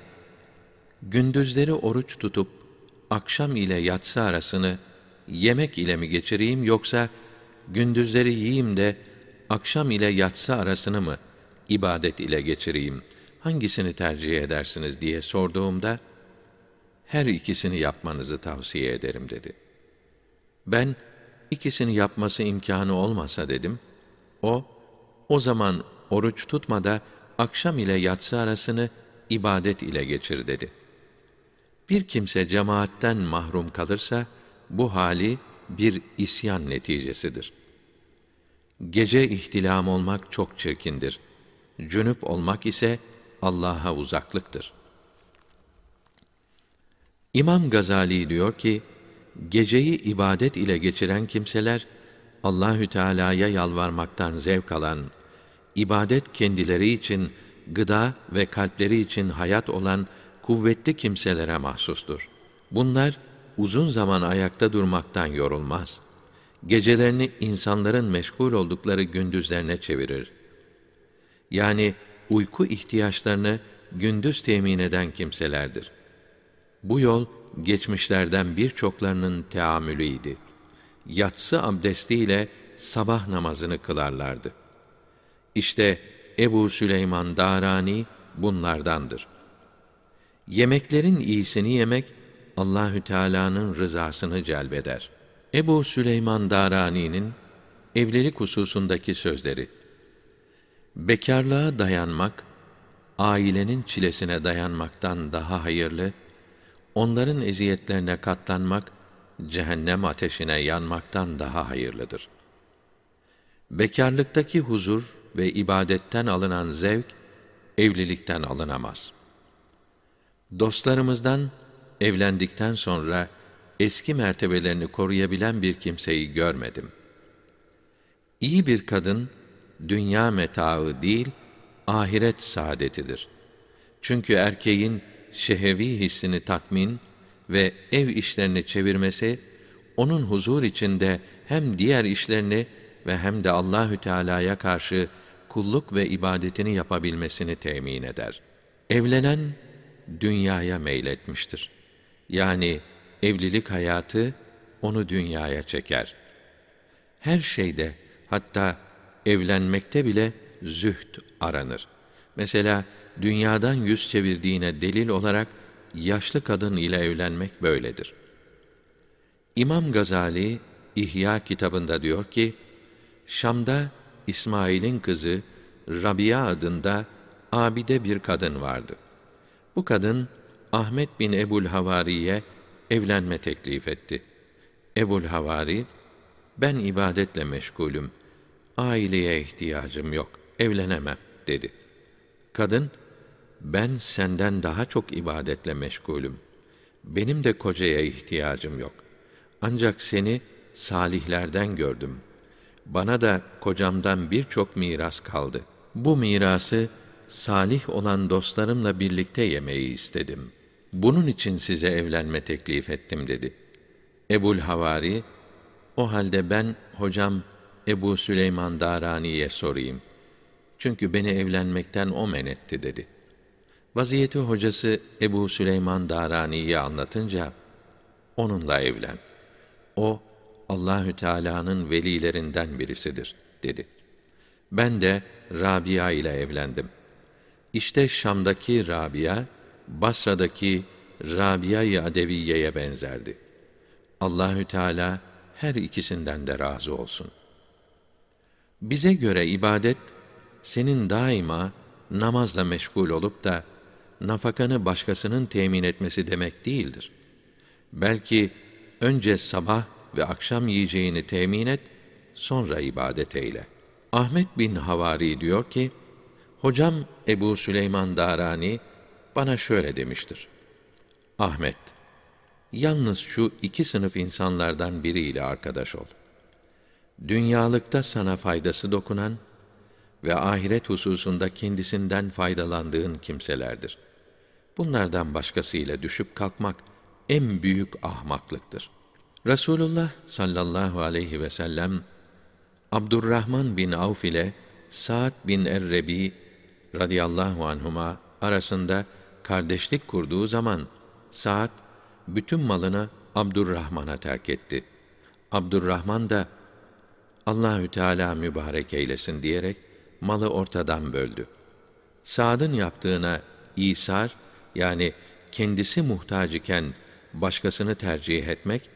gündüzleri oruç tutup, akşam ile yatsı arasını yemek ile mi geçireyim yoksa gündüzleri yiyeyim de akşam ile yatsı arasını mı ibadet ile geçireyim? Hangisini tercih edersiniz diye sorduğumda her ikisini yapmanızı tavsiye ederim dedi. Ben ikisini yapması imkanı olmasa dedim. O o zaman oruç tutma da akşam ile yatsı arasını ibadet ile geçir dedi. Bir kimse cemaatten mahrum kalırsa bu hali bir isyan neticesidir. Gece ihtilam olmak çok çirkindir. Cünüp olmak ise Allah'a uzaklıktır. İmam Gazali diyor ki, geceyi ibadet ile geçiren kimseler Allahü Teala'ya yalvarmaktan zevk alan ibadet kendileri için gıda ve kalpleri için hayat olan kuvvetli kimselere mahsustur. Bunlar uzun zaman ayakta durmaktan yorulmaz. Gecelerini insanların meşgul oldukları gündüzlerine çevirir. Yani uyku ihtiyaçlarını gündüz temin eden kimselerdir. Bu yol geçmişlerden birçoklarının teamülüydi. Yatsı abdestiyle sabah namazını kılarlardı. İşte Ebu Süleyman Darani bunlardandır. Yemeklerin iyisini yemek Allahü Teala'nın rızasını celbeder. Ebu Süleyman Darani'nin evlilik hususundaki sözleri. Bekarlığa dayanmak ailenin çilesine dayanmaktan daha hayırlı, onların eziyetlerine katlanmak cehennem ateşine yanmaktan daha hayırlıdır. Bekarlıktaki huzur ve ibadetten alınan zevk evlilikten alınamaz. Dostlarımızdan evlendikten sonra eski mertebelerini koruyabilen bir kimseyi görmedim. İyi bir kadın dünya metaı değil, ahiret saadetidir. Çünkü erkeğin şehevi hissini tatmin ve ev işlerini çevirmesi onun huzur içinde hem diğer işlerini ve hem de Allahü Teala'ya karşı kulluk ve ibadetini yapabilmesini temin eder. Evlenen dünyaya meyletmiştir. Yani evlilik hayatı onu dünyaya çeker. Her şeyde hatta evlenmekte bile zühd aranır. Mesela dünyadan yüz çevirdiğine delil olarak yaşlı kadın ile evlenmek böyledir. İmam Gazali İhya kitabında diyor ki, Şam'da İsmail'in kızı Rabia adında abide bir kadın vardı. Bu kadın Ahmet bin Ebul Havari'ye evlenme teklif etti. Ebul Havari, ben ibadetle meşgulüm, aileye ihtiyacım yok, evlenemem dedi. Kadın, ben senden daha çok ibadetle meşgulüm. Benim de kocaya ihtiyacım yok. Ancak seni salihlerden gördüm. Bana da kocamdan birçok miras kaldı. Bu mirası salih olan dostlarımla birlikte yemeyi istedim. Bunun için size evlenme teklif ettim dedi. Ebul Havari, o halde ben hocam Ebu Süleyman Darani'ye sorayım. Çünkü beni evlenmekten o men etti dedi. Vaziyeti hocası Ebu Süleyman Darani'ye anlatınca, onunla evlen. O, Allahü Teala'nın velilerinden birisidir, dedi. Ben de Rabia ile evlendim. İşte Şam'daki Rabia, Basra'daki Rabia-i Adeviye'ye benzerdi. Allahü Teala her ikisinden de razı olsun. Bize göre ibadet senin daima namazla meşgul olup da nafakanı başkasının temin etmesi demek değildir. Belki önce sabah ve akşam yiyeceğini temin et, sonra ibadet eyle. Ahmet bin Havari diyor ki, Hocam Ebu Süleyman Darani bana şöyle demiştir. Ahmet, yalnız şu iki sınıf insanlardan biriyle arkadaş ol. Dünyalıkta sana faydası dokunan ve ahiret hususunda kendisinden faydalandığın kimselerdir. Bunlardan başkasıyla düşüp kalkmak en büyük ahmaklıktır. Resulullah sallallahu aleyhi ve sellem Abdurrahman bin Avf ile Sa'd bin Errebi radıyallahu anhuma arasında kardeşlik kurduğu zaman Sa'd bütün malını Abdurrahman'a terk etti. Abdurrahman da Allahü Teala mübarek eylesin diyerek malı ortadan böldü. Sa'd'ın yaptığına İsar yani kendisi muhtaç iken başkasını tercih etmek,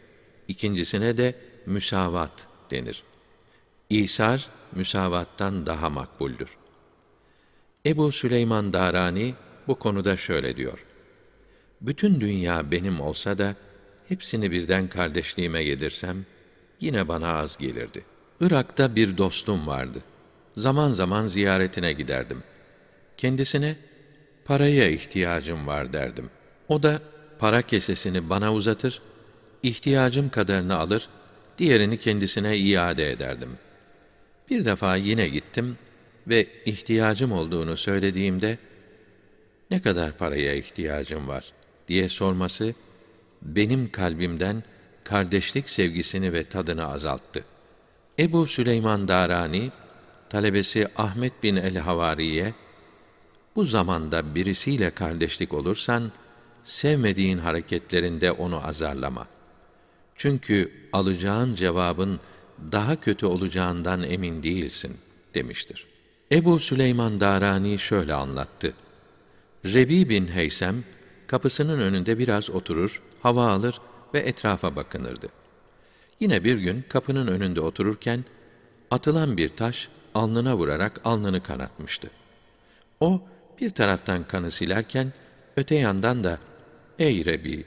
ikincisine de müsavat denir. İsar müsavattan daha makbuldür. Ebu Süleyman Darani bu konuda şöyle diyor. Bütün dünya benim olsa da hepsini birden kardeşliğime yedirsem yine bana az gelirdi. Irak'ta bir dostum vardı. Zaman zaman ziyaretine giderdim. Kendisine paraya ihtiyacım var derdim. O da para kesesini bana uzatır, ihtiyacım kadarını alır, diğerini kendisine iade ederdim. Bir defa yine gittim ve ihtiyacım olduğunu söylediğimde, ne kadar paraya ihtiyacım var diye sorması, benim kalbimden kardeşlik sevgisini ve tadını azalttı. Ebu Süleyman Darani, talebesi Ahmet bin el-Havari'ye, bu zamanda birisiyle kardeşlik olursan, sevmediğin hareketlerinde onu azarlama. Çünkü alacağın cevabın daha kötü olacağından emin değilsin demiştir. Ebu Süleyman Darani şöyle anlattı. Rebi bin Heysem kapısının önünde biraz oturur, hava alır ve etrafa bakınırdı. Yine bir gün kapının önünde otururken atılan bir taş alnına vurarak alnını kanatmıştı. O bir taraftan kanı silerken öte yandan da ''Ey Rebi,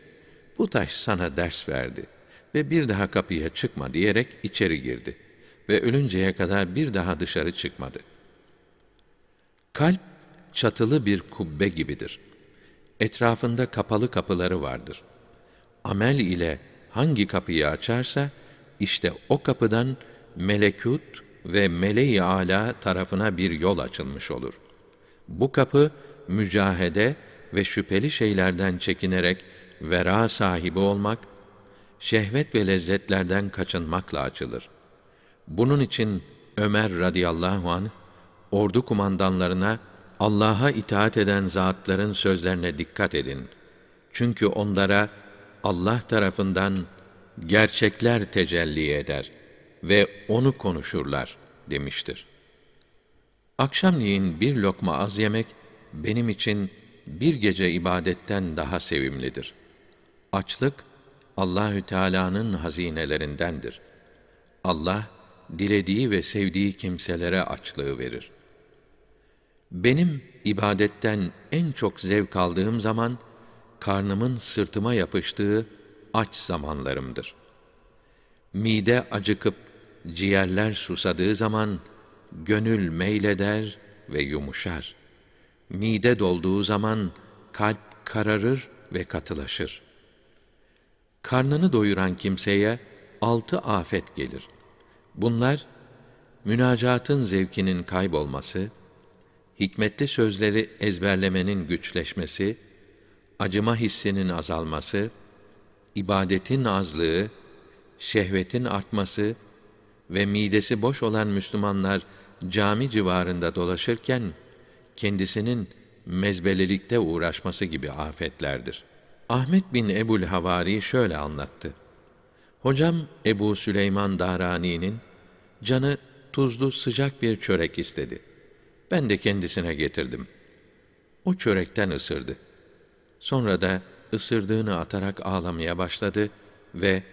bu taş sana ders verdi ve bir daha kapıya çıkma.'' diyerek içeri girdi ve ölünceye kadar bir daha dışarı çıkmadı. Kalp çatılı bir kubbe gibidir. Etrafında kapalı kapıları vardır. Amel ile hangi kapıyı açarsa işte o kapıdan melekut ve meleği ala tarafına bir yol açılmış olur. Bu kapı mücahede ve şüpheli şeylerden çekinerek vera sahibi olmak, şehvet ve lezzetlerden kaçınmakla açılır. Bunun için Ömer radıyallahu anh ordu kumandanlarına Allah'a itaat eden zatların sözlerine dikkat edin. Çünkü onlara Allah tarafından gerçekler tecelli eder ve onu konuşurlar demiştir. Akşamleyin bir lokma az yemek benim için bir gece ibadetten daha sevimlidir. Açlık Allahü Teala'nın hazinelerindendir. Allah dilediği ve sevdiği kimselere açlığı verir. Benim ibadetten en çok zevk aldığım zaman karnımın sırtıma yapıştığı aç zamanlarımdır. Mide acıkıp ciğerler susadığı zaman gönül meyleder ve yumuşar. Mide dolduğu zaman kalp kararır ve katılaşır. Karnını doyuran kimseye altı afet gelir. Bunlar münacatın zevkinin kaybolması, hikmetli sözleri ezberlemenin güçleşmesi, acıma hissinin azalması, ibadetin azlığı, şehvetin artması ve midesi boş olan Müslümanlar cami civarında dolaşırken kendisinin mezbelelikte uğraşması gibi afetlerdir. Ahmet bin Ebul Havari şöyle anlattı. Hocam Ebu Süleyman Darani'nin canı tuzlu sıcak bir çörek istedi. Ben de kendisine getirdim. O çörekten ısırdı. Sonra da ısırdığını atarak ağlamaya başladı ve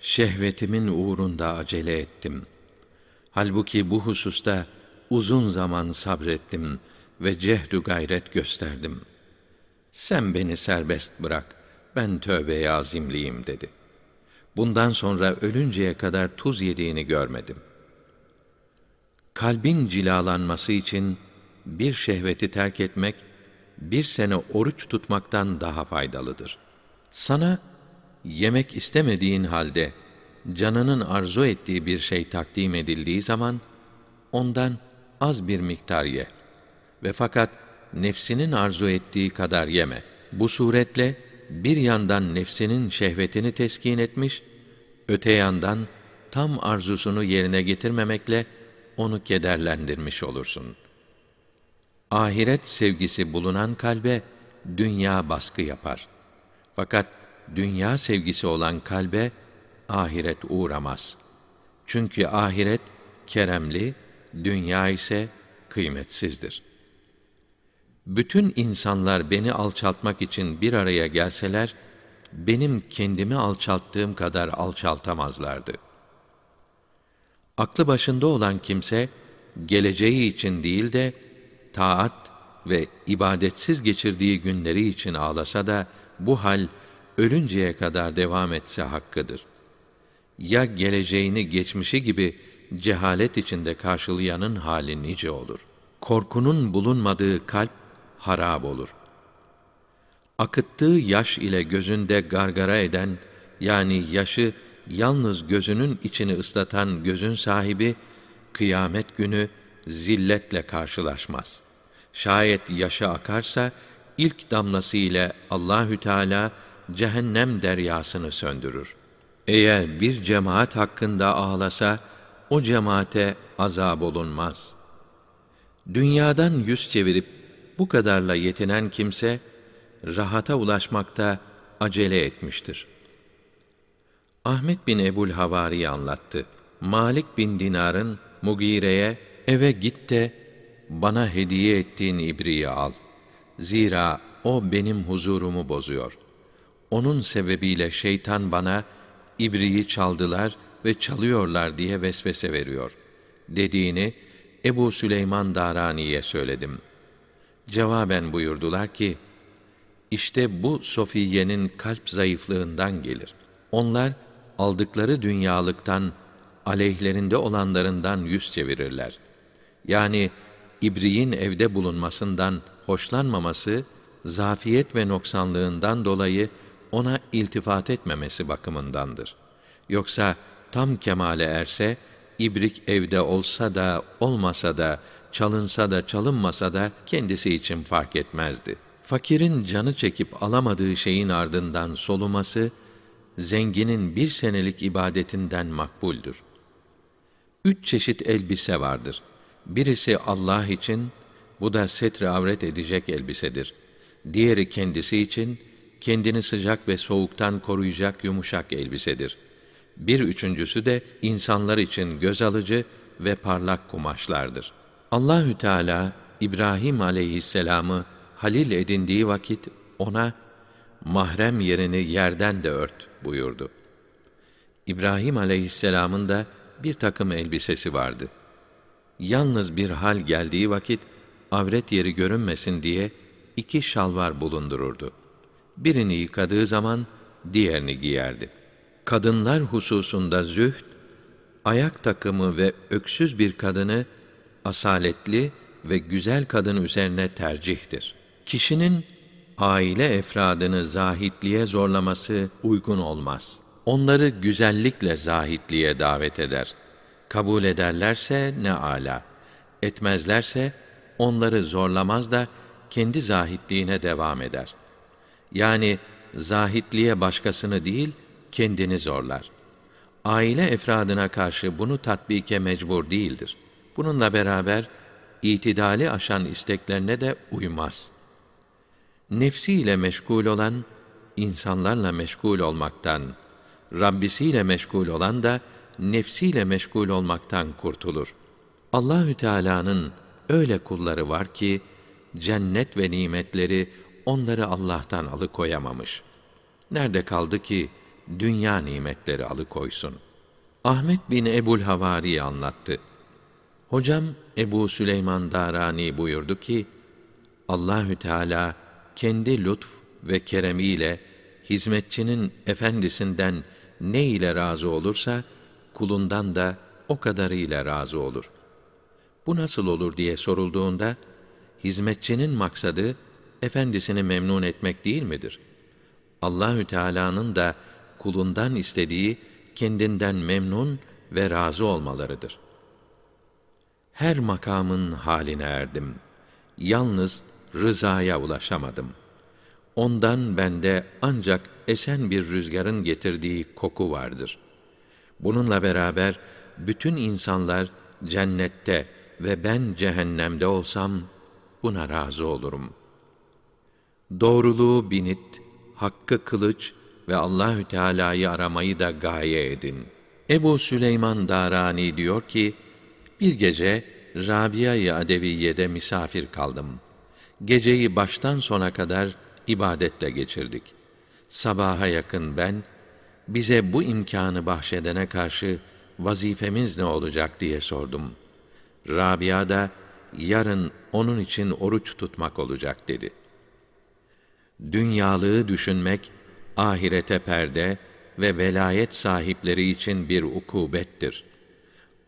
şehvetimin uğrunda acele ettim. Halbuki bu hususta uzun zaman sabrettim ve cehdü gayret gösterdim. Sen beni serbest bırak, ben tövbeye azimliyim dedi. Bundan sonra ölünceye kadar tuz yediğini görmedim. Kalbin cilalanması için bir şehveti terk etmek, bir sene oruç tutmaktan daha faydalıdır. Sana yemek istemediğin halde canının arzu ettiği bir şey takdim edildiği zaman ondan az bir miktar ye ve fakat nefsinin arzu ettiği kadar yeme. Bu suretle bir yandan nefsinin şehvetini teskin etmiş, öte yandan tam arzusunu yerine getirmemekle onu kederlendirmiş olursun. Ahiret sevgisi bulunan kalbe dünya baskı yapar. Fakat dünya sevgisi olan kalbe ahiret uğramaz. Çünkü ahiret keremli, dünya ise kıymetsizdir. Bütün insanlar beni alçaltmak için bir araya gelseler, benim kendimi alçalttığım kadar alçaltamazlardı. Aklı başında olan kimse, geleceği için değil de, taat ve ibadetsiz geçirdiği günleri için ağlasa da, bu hal, ölünceye kadar devam etse hakkıdır. Ya geleceğini geçmişi gibi cehalet içinde karşılayanın hali nice olur. Korkunun bulunmadığı kalp harab olur. Akıttığı yaş ile gözünde gargara eden yani yaşı yalnız gözünün içini ıslatan gözün sahibi kıyamet günü zilletle karşılaşmaz. Şayet yaşı akarsa ilk damlası ile Allahü Teala cehennem deryasını söndürür. Eğer bir cemaat hakkında ağlasa, o cemaate azab olunmaz. Dünyadan yüz çevirip bu kadarla yetinen kimse, rahata ulaşmakta acele etmiştir. Ahmet bin Ebul Havari anlattı. Malik bin Dinar'ın Mugire'ye eve git de bana hediye ettiğin ibriği al. Zira o benim huzurumu bozuyor. Onun sebebiyle şeytan bana ibriyi çaldılar ve çalıyorlar diye vesvese veriyor dediğini Ebu Süleyman Darani'ye söyledim. Cevaben buyurdular ki, işte bu Sofiye'nin kalp zayıflığından gelir. Onlar aldıkları dünyalıktan aleyhlerinde olanlarından yüz çevirirler. Yani ibriğin evde bulunmasından hoşlanmaması, zafiyet ve noksanlığından dolayı ona iltifat etmemesi bakımındandır. Yoksa tam kemale erse, ibrik evde olsa da olmasa da, çalınsa da çalınmasa da kendisi için fark etmezdi. Fakirin canı çekip alamadığı şeyin ardından soluması, zenginin bir senelik ibadetinden makbuldür. Üç çeşit elbise vardır. Birisi Allah için, bu da setre avret edecek elbisedir. Diğeri kendisi için, kendini sıcak ve soğuktan koruyacak yumuşak elbisedir. Bir üçüncüsü de insanlar için göz alıcı ve parlak kumaşlardır. Allahü Teala İbrahim aleyhisselamı halil edindiği vakit ona mahrem yerini yerden de ört buyurdu. İbrahim aleyhisselamın da bir takım elbisesi vardı. Yalnız bir hal geldiği vakit avret yeri görünmesin diye iki şalvar bulundururdu. Birini yıkadığı zaman diğerini giyerdi. Kadınlar hususunda zühd, ayak takımı ve öksüz bir kadını asaletli ve güzel kadın üzerine tercihtir. Kişinin aile efradını zahitliğe zorlaması uygun olmaz. Onları güzellikle zahitliğe davet eder. Kabul ederlerse ne ala. Etmezlerse onları zorlamaz da kendi zahitliğine devam eder. Yani zahitliğe başkasını değil, kendini zorlar. Aile efradına karşı bunu tatbike mecbur değildir. Bununla beraber itidali aşan isteklerine de uymaz. Nefsiyle meşgul olan insanlarla meşgul olmaktan, Rabbisiyle meşgul olan da nefsiyle meşgul olmaktan kurtulur. Allahü Teala'nın öyle kulları var ki cennet ve nimetleri onları Allah'tan alıkoyamamış. Nerede kaldı ki dünya nimetleri alıkoysun? Ahmet bin Ebul Havari anlattı. Hocam Ebu Süleyman Darani buyurdu ki, Allahü Teala kendi lütf ve keremiyle hizmetçinin efendisinden ne ile razı olursa kulundan da o kadarıyla razı olur. Bu nasıl olur diye sorulduğunda hizmetçinin maksadı efendisini memnun etmek değil midir? Allahü Teala'nın da kulundan istediği kendinden memnun ve razı olmalarıdır. Her makamın haline erdim. Yalnız rızaya ulaşamadım. Ondan bende ancak esen bir rüzgarın getirdiği koku vardır. Bununla beraber bütün insanlar cennette ve ben cehennemde olsam buna razı olurum. Doğruluğu binit, hakkı kılıç ve Allahü Teala'yı aramayı da gaye edin. Ebu Süleyman Darani diyor ki, bir gece Rabia-i Adeviye'de misafir kaldım. Geceyi baştan sona kadar ibadetle geçirdik. Sabaha yakın ben, bize bu imkanı bahşedene karşı vazifemiz ne olacak diye sordum. Rabia da, yarın onun için oruç tutmak olacak dedi. Dünyalığı düşünmek, ahirete perde ve velayet sahipleri için bir ukubettir.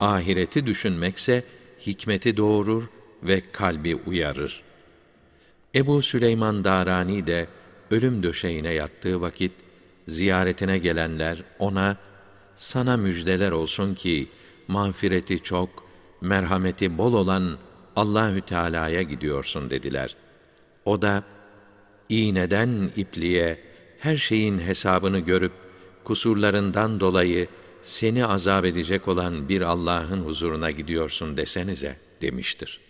Ahireti düşünmekse, hikmeti doğurur ve kalbi uyarır. Ebu Süleyman Darani de ölüm döşeğine yattığı vakit ziyaretine gelenler ona sana müjdeler olsun ki mağfireti çok, merhameti bol olan Allahü Teala'ya gidiyorsun dediler. O da iğneden ipliğe her şeyin hesabını görüp kusurlarından dolayı seni azap edecek olan bir Allah'ın huzuruna gidiyorsun desenize demiştir.